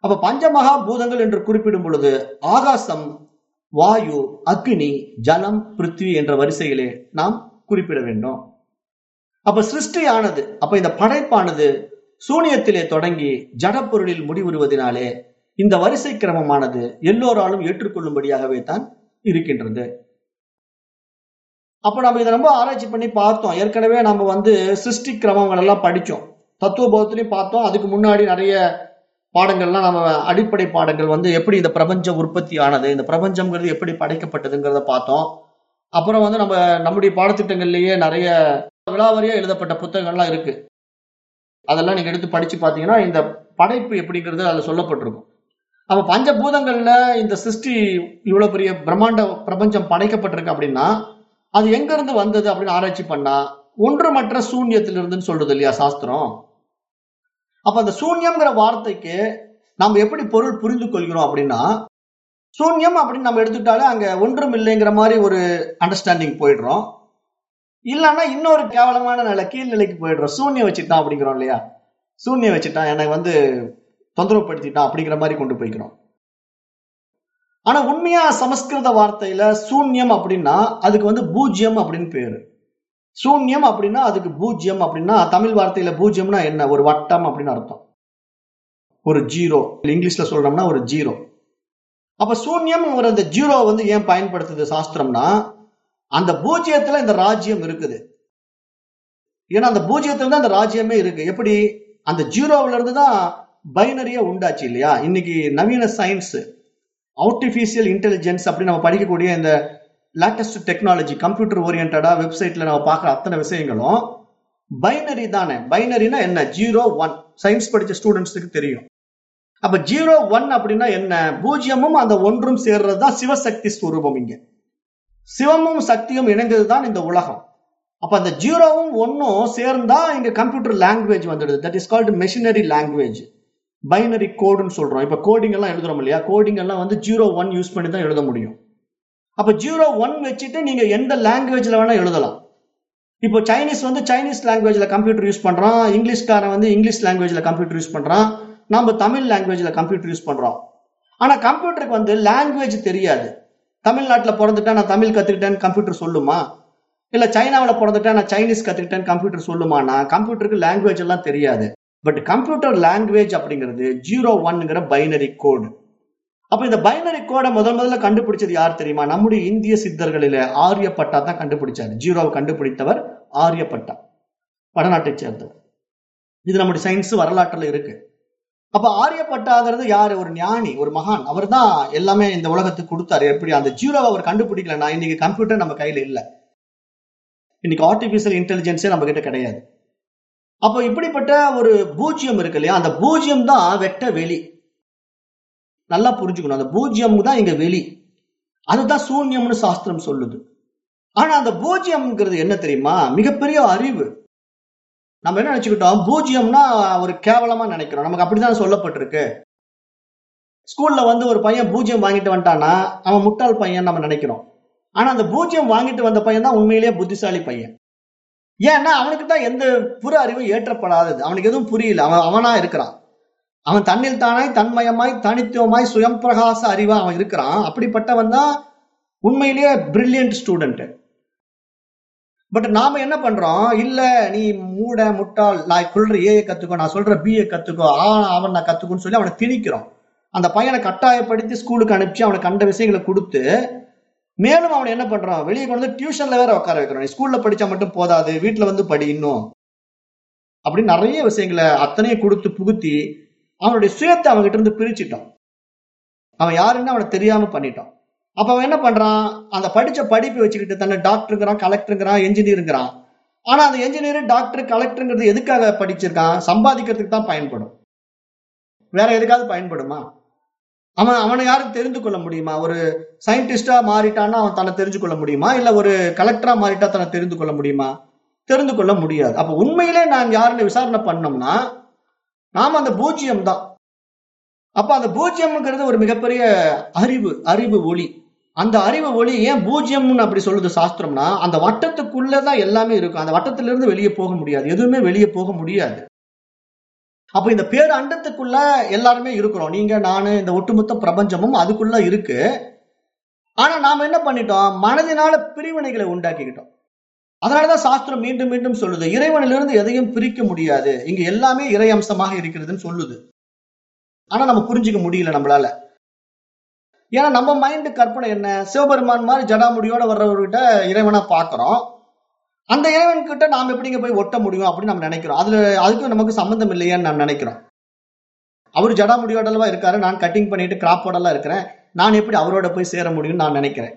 அப்ப பஞ்ச மகாபூதங்கள் என்று குறிப்பிடும் பொழுது ஆகாசம் வாயு அக்னி ஜலம் பிருத்வி என்ற வரிசையிலே நாம் குறிப்பிட வேண்டும். அப்ப சிருஷ்டியானது அப்ப இந்த படைப்பானது சூனியத்திலே தொடங்கி ஜடப்பொருளில் முடிவுறுவதனாலே இந்த வரிசை கிரமமானது எல்லோராலும் ஏற்றுக்கொள்ளும்படியாகவே தான் இருக்கின்றது. அப்ப நம்ம இதை ரொம்ப ஆராய்ச்சி பண்ணி பார்த்தோம். ஏற்கனவே நம்ம வந்து சிருஷ்டி கிரமங்கள் எல்லாம் படிச்சோம். தத்துவபோதத்திலையும் பார்த்தோம். அதுக்கு முன்னாடி நிறைய பாடங்கள்லாம் நம்ம அடிப்படை பாடங்கள் வந்து எப்படி இந்த பிரபஞ்ச உற்பத்தி ஆனது இந்த பிரபஞ்சம்ங்கிறது எப்படி படைக்கப்பட்டதுங்கிறத பார்த்தோம். அப்புறம் வந்து நம்ம நம்முடைய பாடத்திட்டங்கள்லயே நிறைய விழாவரியா எழுதப்பட்ட புத்தகங்கள்லாம் இருக்கு. அதெல்லாம் நீங்க எடுத்து படிச்சு பாத்தீங்கன்னா இந்த படைப்பு எப்படிங்கிறது அதுல சொல்லப்பட்டிருக்கும். அப்ப பஞ்சபூதங்கள்ல இந்த சிருஷ்டி இவ்வளவு பெரிய பிரம்மாண்ட பிரபஞ்சம் படைக்கப்பட்டிருக்கு அப்படின்னா அது எங்க இருந்து வந்தது அப்படின்னு ஆராய்ச்சி பண்ணா ஒன்றுமற்ற சூன்யத்திலிருந்துன்னு சொல்றது இல்லையா சாஸ்திரம்? அப்ப அந்த சூன்யம்ங்கிற வார்த்தைக்கு நாம் எப்படி பொருள் புரிந்து கொள்கிறோம் அப்படின்னா சூன்யம் அப்படின்னு நம்ம எடுத்துக்கிட்டாலே அங்க ஒன்றும் இல்லைங்கிற மாதிரி ஒரு அண்டர்ஸ்டாண்டிங் போயிடுறோம். இல்லைன்னா இன்னொரு கேவலமான நிலை கீழ்நிலைக்கு போயிடுறோம். சூன்யம் வச்சுட்டான் அப்படிங்கிறோம் இல்லையா? சூன்யம் வச்சுட்டான். எனக்கு வந்து தொந்தரவுப்படுத்திட்டான் அப்படிங்கிற மாதிரி கொண்டு போய்க்கிறோம். ஆனா உண்மையா சமஸ்கிருத வார்த்தையில சூன்யம் அப்படின்னா அதுக்கு வந்து பூஜ்யம் அப்படின்னு பேரு. சூன்யம் அப்படின்னா அதுக்கு பூஜ்யம் அப்படின்னா தமிழ் வார்த்தையில பூஜ்யம்னா என்ன? ஒரு வட்டம் அப்படின்னு அர்த்தம். ஒரு ஜீரோ. இங்கிலீஷ்ல சொல்றோம்னா ஒரு ஜீரோ. அப்ப சூன்யம் ஒரு அந்த ஜீரோ வந்து ஏன் பயன்படுத்துது சாஸ்திரம்னா அந்த பூஜ்ஜியத்துல இந்த ராஜ்யம் இருக்குது. ஏன்னா அந்த பூஜ்ஜியத்துல தான் அந்த ராஜ்யமே இருக்கு. எப்படி? அந்த ஜீரோவுல இருந்து தான் பைனரியா உண்டாச்சு இல்லையா? இன்னைக்கு நவீன சயின்ஸ் ஆர்டிஃபிஷியல் இன்டெலிஜென்ஸ் அப்படின்னு நம்ம படிக்கக்கூடிய இந்த லேட்டஸ்ட் டெக்னாலஜி கம்ப்யூட்டர் ஓரியன்டா வெப்சைட்ல நம்ம பார்க்குற அத்தனை விஷயங்களும் பைனரி தானே. பைனரினா என்ன? ஜீரோ ஒன் சயின்ஸ் படிச்ச ஸ்டூடெண்ட்ஸுக்கு தெரியும். அப்ப ஜீரோ ஒன் அப்படின்னா என்ன? பூஜ்ஜியமும் அந்த ஒன்றும் சேர்றது தான் சிவசக்தி ஸ்வரூபம் இங்க. சிவமும் சக்தியும் இணைந்ததுதான் இந்த உலகம். அப்ப அந்த ஜீரோவும் ஒன்னும் சேர்ந்தா இங்க கம்ப்யூட்டர் லாங்குவேஜ் வந்துடுது. That is called machinery language binary கோடுன்னு சொல்றோம். இப்ப கோடிங் எல்லாம் எழுதுறோம் இல்லையா? கோடிங் எல்லாம் வந்து ஜீரோ ஒன் யூஸ் பண்ணி தான் எழுத முடியும். அப்ப ஜீரோ ஒன் வச்சுட்டு நீங்க எந்த லாங்குவேஜ்ல வேணா எழுதலாம். இப்போ சைனீஸ் வந்து சைனீஸ் லாங்குவேஜ்ல கம்ப்யூட்டர் யூஸ் பண்றான். இங்கிலீஷ்காரன் வந்து இங்கிலீஷ் லாங்குவேஜ்ல கம்ப்யூட்டர் யூஸ் பண்றான். நம்ம தமிழ் லாங்குவேஜ்ல கம்ப்யூட்டர் யூஸ் பண்றோம். ஆனா கம்ப்யூட்டருக்கு வந்து லாங்குவேஜ் தெரியாது. தமிழ்நாட்டில் பிறந்துட்டா நான் தமிழ் கத்துக்கிட்டேன்னு கம்ப்யூட்டர் சொல்லுமா? இல்ல சைனாவில் பிறந்துட்டா நான் சைனீஸ் கத்துக்கிட்டேன்னு கம்ப்யூட்டர் சொல்லுமானா? கம்ப்யூட்டருக்கு லாங்குவேஜ் எல்லாம் தெரியாது. பட் கம்ப்யூட்டர் லாங்குவேஜ் அப்படிங்கிறது ஜீரோ ஒன்னுங்கிற பைனரி கோடு அப்ப இந்த பைனரி கோடை முதல் முதல்ல கண்டுபிடிச்சது யார் தெரியுமா? நம்முடைய இந்திய சித்தர்களில ஆரியப்பட்டா தான் கண்டுபிடிச்சாரு. ஜீரோவை கண்டுபிடித்தவர் ஆரியப்பட்டா வடநாட்டை சேர்ந்தவர். இது நம்முடைய சயின்ஸ் வரலாற்றுல இருக்கு. அப்ப ஆரியப்பட்டாங்கிறது யாரு? ஒரு ஞானி ஒரு மகான். அவர் தான் எல்லாமே இந்த உலகத்துக்கு கொடுத்தாரு. எப்படி? அந்த ஜீரோவை அவர் கண்டுபிடிக்கலன்னா இன்னைக்கு கம்ப்யூட்டர் நம்ம கையில இல்ல. இன்னைக்கு ஆர்டிபிஷியல் இன்டெலிஜென்ஸே நம்ம கிட்ட கிடையாது. அப்போ இப்படிப்பட்ட ஒரு பூஜ்ஜியம் இருக்கு இல்லையா? அந்த பூஜ்ஜியம் தான் வெட்ட வெளி. நல்லா புரிஞ்சுக்கணும். அந்த பூஜ்ஜியம் தான் இங்க வெளி. அதுதான் சூன்யம்னு சாஸ்திரம் சொல்லுது. ஆனா அந்த பூஜ்ஜியம்ங்கிறது என்ன தெரியுமா? மிகப்பெரிய அறிவு. நம்ம என்ன நினைச்சுக்கிட்டோம்? பூஜ்ஜியம்னா ஒரு கேவலமா நினைக்கிறோம். நமக்கு அப்படிதான் சொல்லப்பட்டிருக்கு. ஸ்கூல்ல வந்து ஒரு பையன் பூஜ்ஜியம் வாங்கிட்டு வந்துட்டானா அவன் முட்டாள் பையன் நம்ம நினைக்கிறோம். ஆனா அந்த பூஜ்ஜியம் வாங்கிட்டு வந்த பையன் தான் உண்மையிலேயே புத்திசாலி பையன். ஏன்னா அவனுக்கு தான் எந்த புற அறிவும் ஏற்றப்படாதது. அவனுக்கு எதுவும் புரியல. அவன் அவனா இருக்கிறான். அவன் தன்னில் தானாய் தன்மயமாய் தனித்துவமாய் சுயம் பிரகாச அறிவா அவன் இருக்கிறான். அப்படிப்பட்டவன் தான் உண்மையிலேயே பிரில்லியன்ட் ஸ்டூடெண்ட் பட் நாம என்ன பண்றோம்? இல்ல நீ மூட முட்டாள் நான் சொல்ற ஏ கத்துக்கோ நான் சொல்ற பிஏ கத்துக்கோ ஆனா அவன் நான் கத்துக்கோன்னு சொல்லி அவனை திணிக்கிறோம். அந்த பையனை கட்டாயப்படுத்தி ஸ்கூலுக்கு அனுப்பிச்சு அவனுக்கு கண்ட விஷயங்களை கொடுத்து மேலும் அவனை என்ன பண்றான்? வெளியே கொண்டு வந்து டியூஷன்ல வேற உட்கார வைக்கிறான். ஸ்கூல்ல படிச்சா மட்டும் போதாது வீட்டுல வந்து படி இன்னும். அப்படின்னு நிறைய விஷயங்களை அத்தனையும் கொடுத்து புகுத்தி அவனுடைய சுயத்தை அவன்கிட்ட இருந்து பிரிச்சுட்டான். அவன் யாருன்னு அவனை தெரியாம பண்ணிட்டான். அப்ப அவன் என்ன பண்றான்? அந்த படிச்ச படிப்பை வச்சுக்கிட்டு தன்னை டாக்டருங்கிறான் கலெக்டருங்கிறான் என்ஜினியருங்கிறான் ஆனா அந்த என்ஜினியர் டாக்டர் கலெக்டருங்கிறது எதுக்காக படிச்சிருக்கான்? சம்பாதிக்கிறதுக்கு தான் பயன்படும். வேற எதுக்காவது பயன்படுமா? அவன் அவனை யாரும் தெரிந்து கொள்ள முடியுமா? ஒரு சயின்டிஸ்டா மாறிட்டான்னா அவன் தன்னை தெரிஞ்சு கொள்ள முடியுமா? இல்ல ஒரு கலெக்டரா மாறிட்டா தன்னை தெரிந்து கொள்ள முடியுமா? தெரிந்து கொள்ள முடியாது. அப்ப உண்மையிலே நான் யாருன்னு விசாரணை பண்ணோம்னா நாம அந்த பூஜ்ஜியம் தான். அப்ப அந்த பூஜ்ஜியம்ங்கிறது ஒரு மிகப்பெரிய அறிவு அறிவு ஒளி. அந்த அறிவு ஒளி ஏன் பூஜ்ஜியம்னு அப்படி சொல்லுது சாஸ்திரம்னா அந்த வட்டத்துக்குள்ளதான் எல்லாமே இருக்கும். அந்த வட்டத்திலிருந்து வெளியே போக முடியாது. எதுவுமே வெளியே போக முடியாது. அப்ப இந்த பேர் அண்டத்துக்குள்ள எல்லாருமே இருக்கிறோம். நீங்க நானு இந்த ஒட்டுமொத்த பிரபஞ்சமும் அதுக்குள்ள இருக்கு. ஆனா நாம என்ன பண்ணிட்டோம்? மனதினால பிரிவினைகளை உண்டாக்கிக்கிட்டோம். அதனாலதான் சாஸ்திரம் மீண்டும் மீண்டும் சொல்லுது இறைவனிலிருந்து எதையும் பிரிக்க முடியாது. இங்க எல்லாமே இறை அம்சமாக இருக்கிறதுன்னு சொல்லுது. ஆனா நம்ம புரிஞ்சுக்க முடியல நம்மளால. ஏன்னா நம்ம மைண்டு கற்பனை என்ன? சிவபெருமான் மாதிரி ஜடாமுடியோட வர்றவர்கிட்ட இறைவனா பாக்குறோம் அந்த இறைவன் கிட்ட நாம் எப்படிங்க போய் ஒட்ட முடியும் அப்படின்னு நம்ம நினைக்கிறோம். அதுல அதுக்கும் நமக்கு சம்பந்தம் இல்லையேன்னு நான் நினைக்கிறோம். அவர் ஜடா முடியோடலவா இருக்காரு நான் கட்டிங் பண்ணிட்டு கிராப்போடலாம் இருக்கிறேன். நான் எப்படி அவரோட போய் சேர முடியும்னு நான் நினைக்கிறேன்.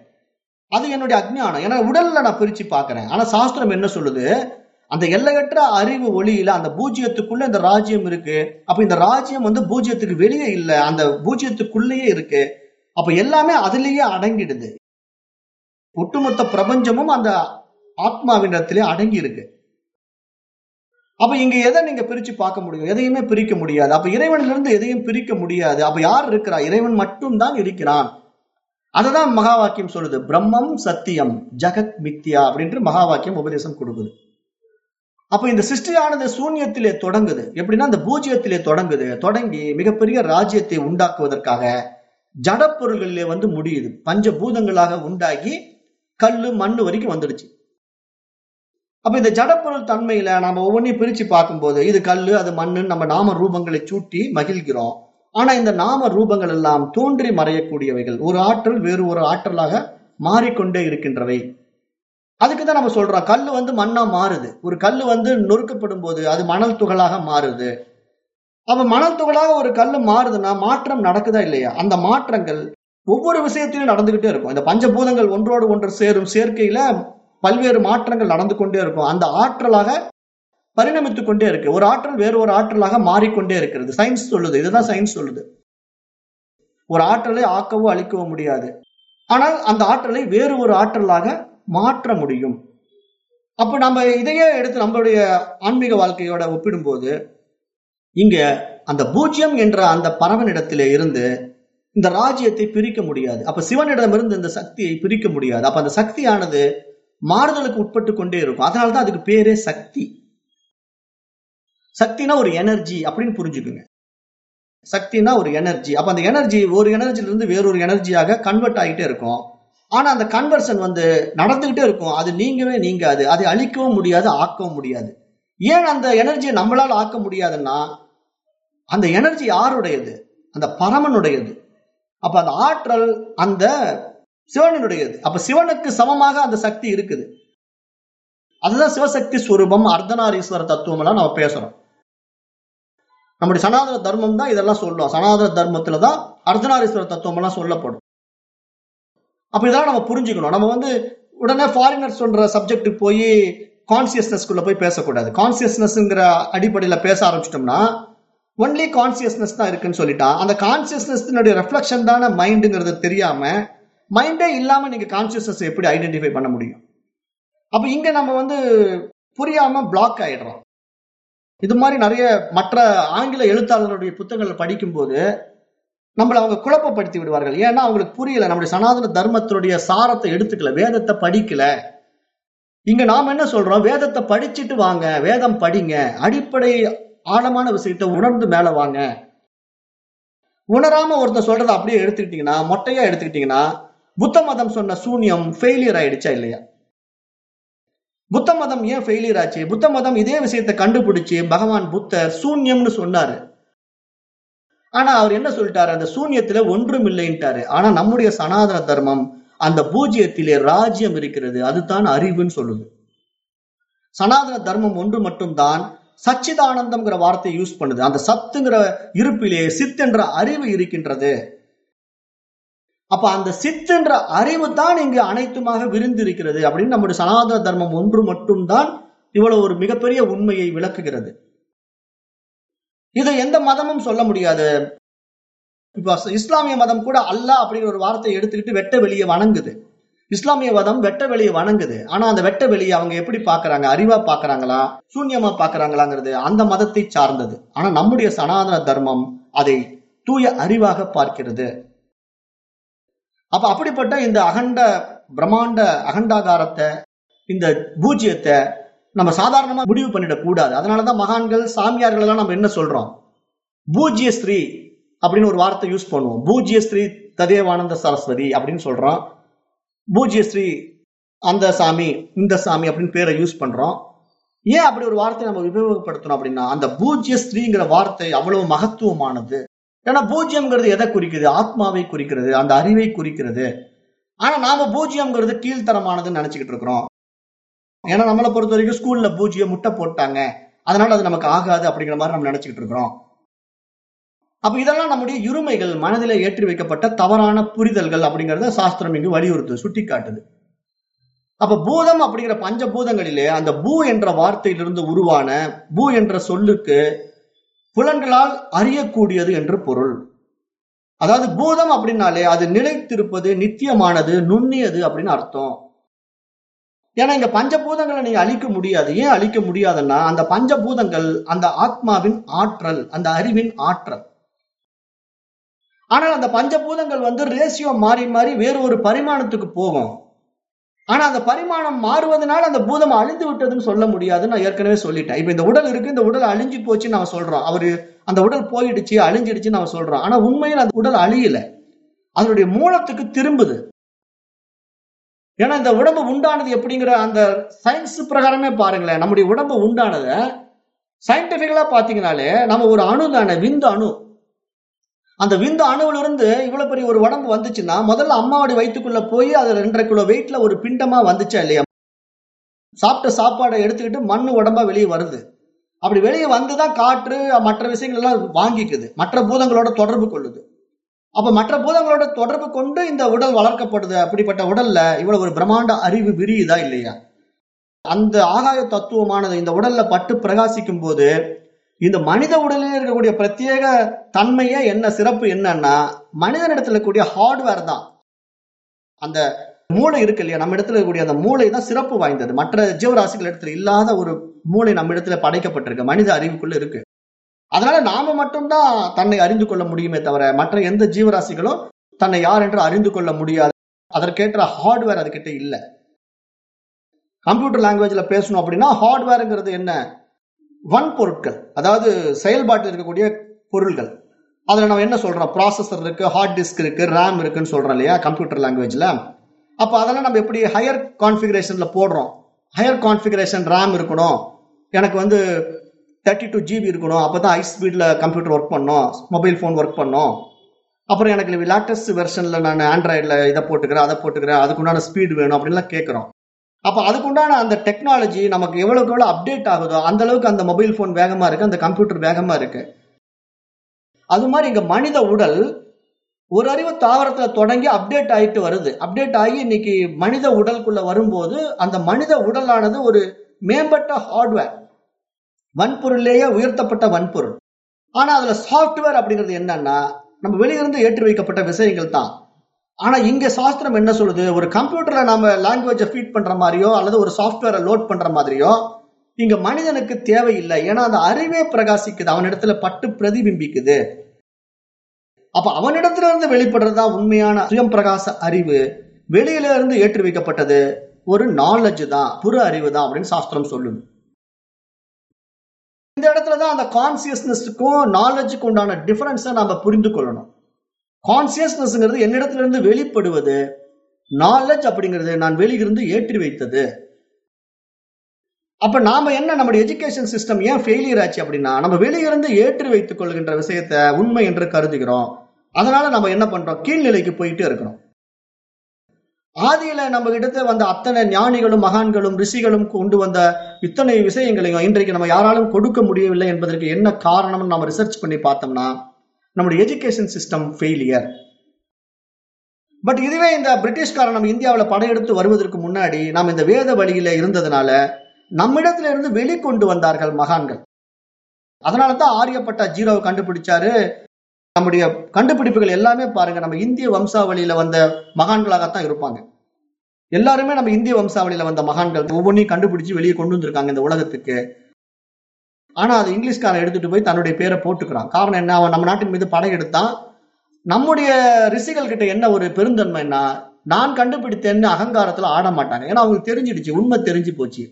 அது என்னுடைய அஜ்ஞானம். ஏன்னா உடல்ல நான் பிரிச்சு பாக்குறேன் ஆனா சாஸ்திரம் என்ன சொல்லுது? அந்த எல்லையற்ற அறிவு ஒளியில அந்த பூஜ்ஜியத்துக்குள்ள இந்த ராஜ்யம் இருக்கு. அப்ப இந்த ராஜ்யம் வந்து பூஜ்ஜியத்துக்கு வெளியே இல்லை. அந்த பூஜ்ஜியத்துக்குள்ளேயே இருக்கு. அப்ப எல்லாமே அதுலயே அடங்கிடுது. ஒட்டுமொத்த பிரபஞ்சமும் அந்த ஆத்மாவினிடத்திலே அடங்கி இருக்கு அப்ப இங்க எதை நீங்க பிரிச்சு பார்க்க முடியும்? எதையுமே பிரிக்க முடியாது. அப்ப இறைவனிலிருந்து எதையும் பிரிக்க முடியாது. அப்ப யார் இருக்கிறா? இறைவன் மட்டும்தான் இருக்கிறான். அததான் மகா வாக்கியம் சொல்லுது. பிரம்மம் சத்தியம் ஜகத் மித்யா அப்படின்ட்டு மகா வாக்கியம் உபதேசம் கொடுக்குது. அப்ப இந்த சிருஷ்டியானது சூன்யத்திலே தொடங்குது. எப்படின்னா இந்த பூஜ்ஜியத்திலே தொடங்குது. தொடங்கி மிகப்பெரிய ராஜ்யத்தை உண்டாக்குவதற்காக ஜடப்பொருள்களிலே வந்து முடியுது. பஞ்ச பூதங்களாக உண்டாகி கல்லு மண்ணு வரைக்கும் வந்துடுச்சு. அப்ப இந்த ஜடப்பொருள் தன்மையில நம்ம ஒவ்வொன்றையும் பிரிச்சு பார்க்கும்போது இது கல்லு அது மண்ணுன்னு நம்ம நாம ரூபங்களை சூட்டி மகிழ்கிறோம். ஆனா இந்த நாம ரூபங்கள் எல்லாம் தோன்றி மறையக்கூடியவைகள். ஒரு ஆற்றல் வேறு ஒரு ஆற்றலாக மாறிக்கொண்டே இருக்கின்றவை. அதுக்கு தான் நம்ம சொல்றோம் கல்லு வந்து மண்ணா மாறுது. ஒரு கல்லு வந்து நொறுக்கப்படும் போது அது மணல் துகளாக மாறுது. அப்ப மணல் துகளாக ஒரு கல்லு மாறுதுன்னா மாற்றம் நடக்குதா இல்லையா? அந்த மாற்றங்கள் ஒவ்வொரு விஷயத்திலும் நடந்துகிட்டே இருக்கும். இந்த பஞ்சபூதங்கள் ஒன்றோடு ஒன்று சேரும் சேர்க்கையில பல்வேறு மாற்றங்கள் நடந்து கொண்டே இருக்கும். அந்த ஆற்றலாக பரிணமித்து கொண்டே இருக்கு. ஒரு ஆற்றல் வேறு ஒரு ஆற்றலாக மாறிக்கொண்டே இருக்கிறது. சயின்ஸ் சொல்லுது. இதுதான் சயின்ஸ் சொல்லுது. ஒரு ஆற்றலை ஆக்கவோ அழிக்கவோ முடியாது. ஆனால் அந்த ஆற்றலை வேறு ஒரு ஆற்றலாக மாற்ற முடியும். அப்ப நம்ம இதையே எடுத்து நம்மளுடைய ஆன்மீக வாழ்க்கையோட ஒப்பிடும்போது இங்க அந்த பூஜ்யம் என்ற அந்த பறவனிடத்திலே இருந்து இந்த ராஜ்யத்தை பிரிக்க முடியாது. அப்ப சிவனிடமிருந்து இந்த சக்தியை பிரிக்க முடியாது. அப்ப அந்த சக்தியானது மாறுதலுக்கு உட்பட்டு கொண்டே இருக்கும். அதனாலதான் அதுக்கு பேரே சக்தி. சக்தினா ஒரு எனர்ஜி அப்படின்னு புரிஞ்சுக்குங்க. சக்தினா ஒரு எனர்ஜி அப்ப அந்த எனர்ஜி ஒரு எனர்ஜில இருந்து வேறொரு எனர்ஜியாக கன்வெர்ட் ஆகிட்டே இருக்கும். ஆனா அந்த கன்வர்ஷன் வந்து நடந்துகிட்டே இருக்கும். அது நீங்கவே நீங்காது. அதை அழிக்கவும் முடியாது ஆக்கவும் முடியாது. ஏன் அந்த எனர்ஜியை நம்மளால ஆக்க முடியாதுன்னா அந்த எனர்ஜி யாருடையது? அந்த பரமனுடையது. அப்ப அந்த ஆற்றல் அந்த சிவனினுடையது. அப்ப சிவனுக்கு சமமாக அந்த சக்தி இருக்குது. அதுதான் சிவசக்தி ஸ்வரூபம் அர்த்தநாரீஸ்வர தத்துவம் எல்லாம் நம்ம பேசுறோம் நம்முடைய சனாதன தர்மம் தான் இதெல்லாம் சொல்லும். சனாதன தர்மத்துல தான் அர்த்தநாரீஸ்வர தத்துவம் எல்லாம் சொல்லப்படும். அப்ப இதெல்லாம் நம்ம புரிஞ்சுக்கணும். நம்ம வந்து உடனே ஃபாரினர்ஸ் சொல்ற சப்ஜெக்ட்டுக்கு போய் கான்சியஸ்னஸ்குள்ள போய் பேசக்கூடாது. கான்சியஸ்னஸ்ங்கிற அடிப்படையில பேச ஆரம்பிச்சிட்டோம்னா ஒன்லி கான்சியஸ்னஸ் தான் இருக்குன்னு சொல்லிட்டா அந்த கான்சியஸ்னஸ்னுடைய ரெஃப்ளெக்ஷன் தானே மைண்டுங்கிறது தெரியாம மைண்டே இல்லாம நீங்க கான்சியஸ்னஸ் எப்படி ஐடென்டிஃபை பண்ண முடியும்? அப்ப இங்க நம்ம வந்து புரியாம பிளாக் ஆயிடுறோம். இது மாதிரி நிறைய மற்ற ஆங்கில எழுத்தாளர்களுடைய புத்தகங்களை படிக்கும்போது நம்மளை அவங்க குழப்பப்படுத்தி விடுவார்கள். ஏன்னா அவங்களுக்கு புரியல நம்முடைய சனாதன தர்மத்தினுடைய சாரத்தை எடுத்துக்கல வேதத்தை படிக்கல. இங்க நாம என்ன சொல்றோம்? வேதத்தை படிச்சுட்டு வாங்க வேதம் படிங்க. அடிப்படை ஆழமான விஷயத்தை உணர்ந்து மேல வாங்க. உணராம ஒருத்தர் சொல்றதை அப்படியே எடுத்துக்கிட்டீங்கன்னா மொட்டையா எடுத்துக்கிட்டீங்கன்னா புத்த மதம் சொன்ன சூன்யம் ஃபெயிலியர் ஆயிடுச்சா இல்லையா? புத்த மதம் ஏன் ஃபெயிலியர் ஆச்சு? புத்த மதம் இதே விஷயத்தை கண்டுபிடிச்சு பகவான் புத்தர் சூன்யம்னு சொன்னாரு. ஆனா அவர் என்ன சொல்லிட்டாரு? அந்த சூன்யத்துல ஒன்றும் இல்லைன்ட்டாரு. ஆனா நம்முடைய சனாதன தர்மம் அந்த பூஜ்யத்திலே ராஜ்யம் இருக்கிறது. அதுதான் அறிவுன்னு சொல்லுது. சனாதன தர்மம் ஒன்று மட்டும்தான் சச்சிதானந்தம்ங்கிற வார்த்தையை யூஸ் பண்ணுது. அந்த சத்துங்கிற இருப்பிலே சித் என்ற அறிவு இருக்கின்றது. அப்ப அந்த சித்துன்ற அறிவு தான் இங்கு அனைத்துமாக விருந்திருக்கிறது அப்படின்னு நம்முடைய சனாதன தர்மம் ஒன்று மட்டும்தான் இவ்வளவு ஒரு மிகப்பெரிய உண்மையை விளக்குகிறது. இதை எந்த மதமும் சொல்ல முடியாது. இப்ப இஸ்லாமிய மதம் கூட அல்லாஹ் அப்படிங்கிற ஒரு வார்த்தையை எடுத்துக்கிட்டு வெட்ட வெளியே வணங்குது. இஸ்லாமிய மதம் வெட்ட வெளியை வணங்குது. ஆனா அந்த வெட்ட வெளியை அவங்க எப்படி பாக்குறாங்க அறிவா பாக்குறாங்களா சூன்யமா பாக்குறாங்களாங்கிறது அந்த மதத்தை சார்ந்தது. ஆனா நம்முடைய சனாதன தர்மம் அதை தூய அறிவாக பார்க்கிறது. அப்ப அப்படிப்பட்ட இந்த அகண்ட பிரம்மாண்ட அகண்டாகாரத்தை இந்த பூஜ்யத்தை நம்ம சாதாரணமா முடிவு பண்ணிடக்கூடாது அதனாலதான் மகான்கள் சாமியார்கள் எல்லாம் நம்ம என்ன சொல்றோம்? பூஜ்ய ஸ்ரீ அப்படின்னு ஒரு வார்த்தை யூஸ் பண்ணுவோம். பூஜ்ய ஸ்ரீ ததேவானந்த சரஸ்வதி அப்படின்னு சொல்றோம். பூஜ்ய ஸ்ரீ அந்த சாமி இந்த சாமி அப்படின்னு பேரை யூஸ் பண்றோம். ஏன் அப்படி ஒரு வார்த்தையை நம்ம உபயோகப்படுத்தணும் அப்படின்னா அந்த பூஜ்ய ஸ்ரீங்கிற வார்த்தை அவ்வளவு மகத்துவமானது. ஏன்னா பூஜ்யம்ங்கிறது எதை குறிக்குது? ஆத்மாவை குறிக்கிறது அந்த அறிவை குறிக்கிறது. ஆனா நாம பூஜ்யம்ங்கிறது கீழ்த்தரமானதுன்னு நினைச்சுக்கிட்டு இருக்கிறோம். ஏன்னா நம்மளை பொறுத்த வரைக்கும் ஸ்கூல்ல பூஜ்யம் முட்டை போட்டாங்க. அதனால அது நமக்கு ஆகாது அப்படிங்கிற மாதிரி நம்ம நினைச்சுக்கிட்டு இருக்கிறோம். அப்ப இதெல்லாம் நம்முடைய இருமைகள் மனதில ஏற்றி வைக்கப்பட்ட தவறான புரிதல்கள் அப்படிங்கறத சாஸ்திரம் இங்கு வலியுறுத்து சுட்டி காட்டுது அப்ப பூதம் அப்படிங்கிற பஞ்சபூதங்களிலே அந்த பூ என்ற வார்த்தையிலிருந்து உருவான பூ என்ற சொல்லுக்கு புலன்களால் அறியக்கூடியது என்று பொருள். அதாவது பூதம் அப்படின்னாலே அது நிலைத்திருப்பது நித்தியமானது நுண்ணியது அப்படின்னு அர்த்தம். ஏன்னா இங்க பஞ்சபூதங்களை நீங்க அழிக்க முடியாது. ஏன் அழிக்க முடியாதுன்னா அந்த பஞ்சபூதங்கள் அந்த ஆத்மாவின் ஆற்றல் அந்த அறிவின் ஆற்றல். ஆனால் அந்த பஞ்சபூதங்கள் வந்து ரேசியோ மாறி மாறி வேறு ஒரு பரிமாணத்துக்கு போகும். ஆனா அந்த பரிமாணம் மாறுவதனால அந்த பூதம் அழிந்து விட்டதுன்னு சொல்ல முடியாதுன்னு நான் ஏற்கனவே சொல்லிட்டேன். இப்ப இந்த உடல் இருக்கு இந்த உடல் அழிஞ்சு போச்சுன்னு நம்ம சொல்றோம். அவரு அந்த உடல் போயிடுச்சு அழிஞ்சிடுச்சுன்னு நம்ம சொல்றோம். ஆனா உண்மையில் அந்த உடல் அழியல. அதனுடைய மூலத்துக்கு திரும்புது. ஏன்னா இந்த உடம்பு உண்டானது எப்படிங்கிற அந்த சயின்ஸ் பிரகாரமே பாருங்களேன். நம்முடைய உடம்பு உண்டானதை சயின்டிபிக்கலா பாத்தீங்கனாலே நம்ம ஒரு அணு தானே விந்து அணு. அந்த விந்து அணுவிலிருந்து இவ்வளோ இவ்வளவு பெரிய ஒரு உடம்பு வந்துச்சுன்னா முதல்ல அம்மாவோட வயிற்றுக்குள்ள போய் அது ரெண்டரை கிலோ வெயிட்ல ஒரு பிண்டமா வந்துச்சா இல்லையா? சாப்பிட்ட சாப்பாடை எடுத்துக்கிட்டு மண்ணு உடம்பா வெளியே வருது. அப்படி வெளியே வந்துதான் காற்று மற்ற விஷயங்கள் எல்லாம் வாங்கிக்குது. மற்ற பூதங்களோட தொடர்பு கொள்ளுது. அப்ப மற்ற பூதங்களோட தொடர்பு கொண்டு இந்த உடல் வளர்க்கப்படுது. அப்படிப்பட்ட உடல்ல இவ்வளவு ஒரு பிரம்மாண்ட அறிவு விரியுதா இல்லையா? அந்த ஆகாய தத்துவமானது இந்த உடல்ல பட்டு பிரகாசிக்கும் போது இந்த மனித உடலில் இருக்கக்கூடிய பிரத்யேக தன்மையே என்ன சிறப்பு என்னன்னா மனிதனிடத்துல இருக்கக்கூடிய ஹார்ட்வேர் தான். அந்த மூளை இருக்கு இல்லையா? நம்ம இடத்துல இருக்கக்கூடிய அந்த மூளை தான் சிறப்பு வாய்ந்தது. மற்ற ஜீவராசிகள் இடத்துல இல்லாத ஒரு மூளை நம்ம இடத்துல படைக்கப்பட்டிருக்கு. மனித அறிவுக்குள்ள இருக்கு. அதனால நாம மட்டும்தான் தன்னை அறிந்து கொள்ள முடியுமே தவிர மற்ற எந்த ஜீவராசிகளும் தன்னை யார் என்று அறிந்து கொள்ள முடியாது. அதற்கேற்ற ஹார்ட்வேர் அதுகிட்ட இல்லை. கம்ப்யூட்டர் லாங்குவேஜ்ல பேசணும் அப்படின்னா ஹார்ட்வேருங்கிறது என்ன? வன்பொருட்கள் அதாவது செயல்பாட்டில் இருக்கக்கூடிய பொருள்கள். அதில் நம்ம என்ன சொல்கிறோம் ப்ராசஸர் இருக்குது ஹார்ட் டிஸ்க் இருக்குது ரேம் இருக்குன்னு சொல்கிறோம் இல்லையா? கம்ப்யூட்டர் லாங்குவேஜில் அப்போ அதெல்லாம் நம்ம எப்படி ஹையர் கான்ஃபிகரேஷனில் போடுறோம்? ஹையர் கான்ஃபிகரேஷன் ரேம் இருக்கணும். எனக்கு வந்து தேர்ட்டி டூ ஜிபி இருக்கணும். அப்பதான் ஹை ஸ்பீடில் கம்ப்யூட்டர் ஒர்க் பண்ணோம். மொபைல் ஃபோன் ஒர்க் பண்ணோம். அப்புறம் எனக்கு லேட்டஸ்ட் வெர்ஷனில் நான் ஆண்ட்ராய்டில் இதை போட்டுக்கிறேன் அதை போட்டுக்கிறேன் அதுக்குண்டான ஸ்பீடு வேணும் அப்படின்லாம் கேட்குறோம் அப்போ அதுக்குண்டான அந்த டெக்னாலஜி நமக்கு எவ்வளோக்கு எவ்வளோ அப்டேட் ஆகுதோ அந்த அளவுக்கு அந்த மொபைல் ஃபோன் வேகமாக இருக்குது அந்த கம்ப்யூட்டர் வேகமாக இருக்குது அது மாதிரி இங்கே மனித உடல் ஒரு அறிவு தாவரத்தில் தொடங்கி அப்டேட் ஆகிட்டு வருது. அப்டேட் ஆகி இன்னைக்கு மனித உடலுக்குள்ளே வரும்போது அந்த மனித உடலானது ஒரு மேம்பட்ட ஹார்ட்வேர் வன்பொருளிலேயே உயர்த்தப்பட்ட வன்பொருள். ஆனால் அதில் சாஃப்ட்வேர் அப்படிங்கிறது என்னன்னா நம்ம வெளியிருந்து ஏற்றி வைக்கப்பட்ட விஷயங்கள் தான். ஆனா இங்க சாஸ்திரம் என்ன சொல்லுது? ஒரு கம்ப்யூட்டர்ல நம்ம லாங்குவேஜை ஃபீட் பண்ற மாதிரியோ அல்லது ஒரு சாஃப்ட்வேரை லோட் பண்ற மாதிரியோ இங்க மனிதனுக்கு தேவையில்லை. ஏன்னா அந்த அறிவே பிரகாசிக்குது. அவனிடத்துல பட்டு பிரதிபிம்பிக்குது. அப்ப அவனிடத்துல இருந்து வெளிப்படுறதா உண்மையான சுயம் பிரகாச அறிவு. வெளியில இருந்து ஏற்றி வைக்கப்பட்டது ஒரு நாலேஜ் தான் புற அறிவு தான் அப்படின்னு சாஸ்திரம் சொல்லுது. இந்த இடத்துல தான் அந்த கான்சியஸ்னஸுக்கும் நாலெட்ஜுக்கு உண்டான டிஃபரன்ஸை நாம புரிந்து கொள்ளணும். கான்சியஸ்னஸ்ங்கிறது என்னிடத்துல இருந்து வெளிப்படுவது நாலேஜ் அப்படிங்கிறது நான் வெளியிருந்து ஏற்றி வைத்தது அப்ப நாம என்ன நம்முடைய எஜுகேஷன் சிஸ்டம் ஏன் ஃபெயிலியர் ஆச்சு அப்படின்னா நம்ம வெளியிருந்து ஏற்றி வைத்துக் கொள்கின்ற விஷயத்த உண்மை என்று கருதுகிறோம். அதனால நம்ம என்ன பண்றோம்? கீழ்நிலைக்கு போயிட்டு இருக்கிறோம். ஆதியில நம்ம கிட்ட வந்த அத்தனை ஞானிகளும் மகான்களும் ரிஷிகளும் கொண்டு வந்த இத்தனை விஷயங்களையும் இன்றைக்கு நம்ம யாராலும் கொடுக்க முடியவில்லை என்பதற்கு என்ன காரணம்னு நம்ம ரிசர்ச் பண்ணி பார்த்தோம்னா நம்முடைய எஜுகேஷன் சிஸ்டம் ஃபெயிலியர் பட் இதுவே இந்த பிரிட்டிஷ்காரன் நம்ம இந்தியாவில் படையெடுத்து வருவதற்கு முன்னாடி நாம் இந்த வேத வழியில இருந்ததுனால நம்மிடத்துல இருந்து வெளிக்கொண்டு வந்தார்கள் மகான்கள். அதனால தான் ஆரியப்பட்டா ஜீரோவை கண்டுபிடிச்சாரு. நம்முடைய கண்டுபிடிப்புகள் எல்லாமே பாருங்க நம்ம இந்திய வம்சாவளியில வந்த மகான்களாகத்தான் இருப்பாங்க. எல்லாருமே நம்ம இந்திய வம்சாவளியில வந்த மகான்கள் ஒவ்வொன்றையும் கண்டுபிடிச்சு வெளியே கொண்டு வந்திருக்காங்க இந்த உலகத்துக்கு. ஆனா அது இங்கிலீஷ்காரன் எடுத்துட்டு போய் தன்னுடைய பேரை போட்டுக்கிறான். காரணம் என்ன? அவன் நம்ம நாட்டின் மீது படையெடுத்தான் நம்முடைய ரிஷிகள் கிட்ட என்ன ஒரு பெருந்தன்மைன்னா நான் கண்டுபிடித்தேன்னு அகங்காரத்துல ஆட மாட்டாங்க. ஏன்னா அவங்களுக்கு தெரிஞ்சிடுச்சு. உண்மை தெரிஞ்சு போச்சு.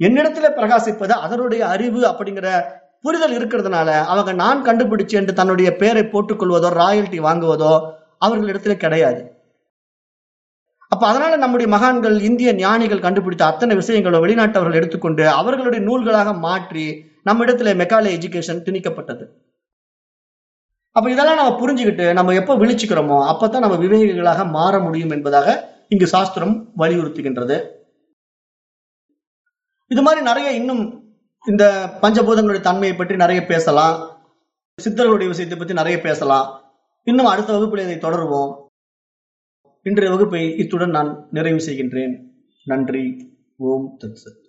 என்னிடத்துல பிரகாசிப்பது அதனுடைய அறிவு அப்படிங்கிற புரிதல் இருக்கிறதுனால அவங்க நான் கண்டுபிடிச்சு என்று தன்னுடைய பேரை போட்டுக்கொள்வதோ ராயல்டி வாங்குவதோ அவர்களிடத்துல கிடையாது. அப்ப அதனால நம்முடைய மகான்கள் இந்திய ஞானிகள் கண்டுபிடித்த அத்தனை விஷயங்களை வெளிநாட்டவர்கள் எடுத்துக்கொண்டு அவர்களுடைய நூல்களாக மாற்றி நம்ம இடத்துல மெக்காலே எஜுகேஷன் திணிக்கப்பட்டது. அப்ப இதெல்லாம் நம்ம புரிஞ்சுக்கிட்டு நம்ம எப்போ விழிச்சுக்கிறோமோ அப்பதான் நம்ம விவேகிகளாக மாற முடியும் என்பதாக இங்கு சாஸ்திரம் வலியுறுத்துகின்றது. இது மாதிரி நிறைய இன்னும் இந்த பஞ்சபூதங்களுடைய தன்மையை பற்றி நிறைய பேசலாம். சித்தர்களுடைய விஷயத்தை பற்றி நிறைய பேசலாம். இன்னும் அடுத்த வகுப்பில் இதை தொடருவோம். இன்றைய வகுப்பை இத்துடன் நான் நிறைவு செய்கின்றேன். நன்றி. ஓம் தத்சத்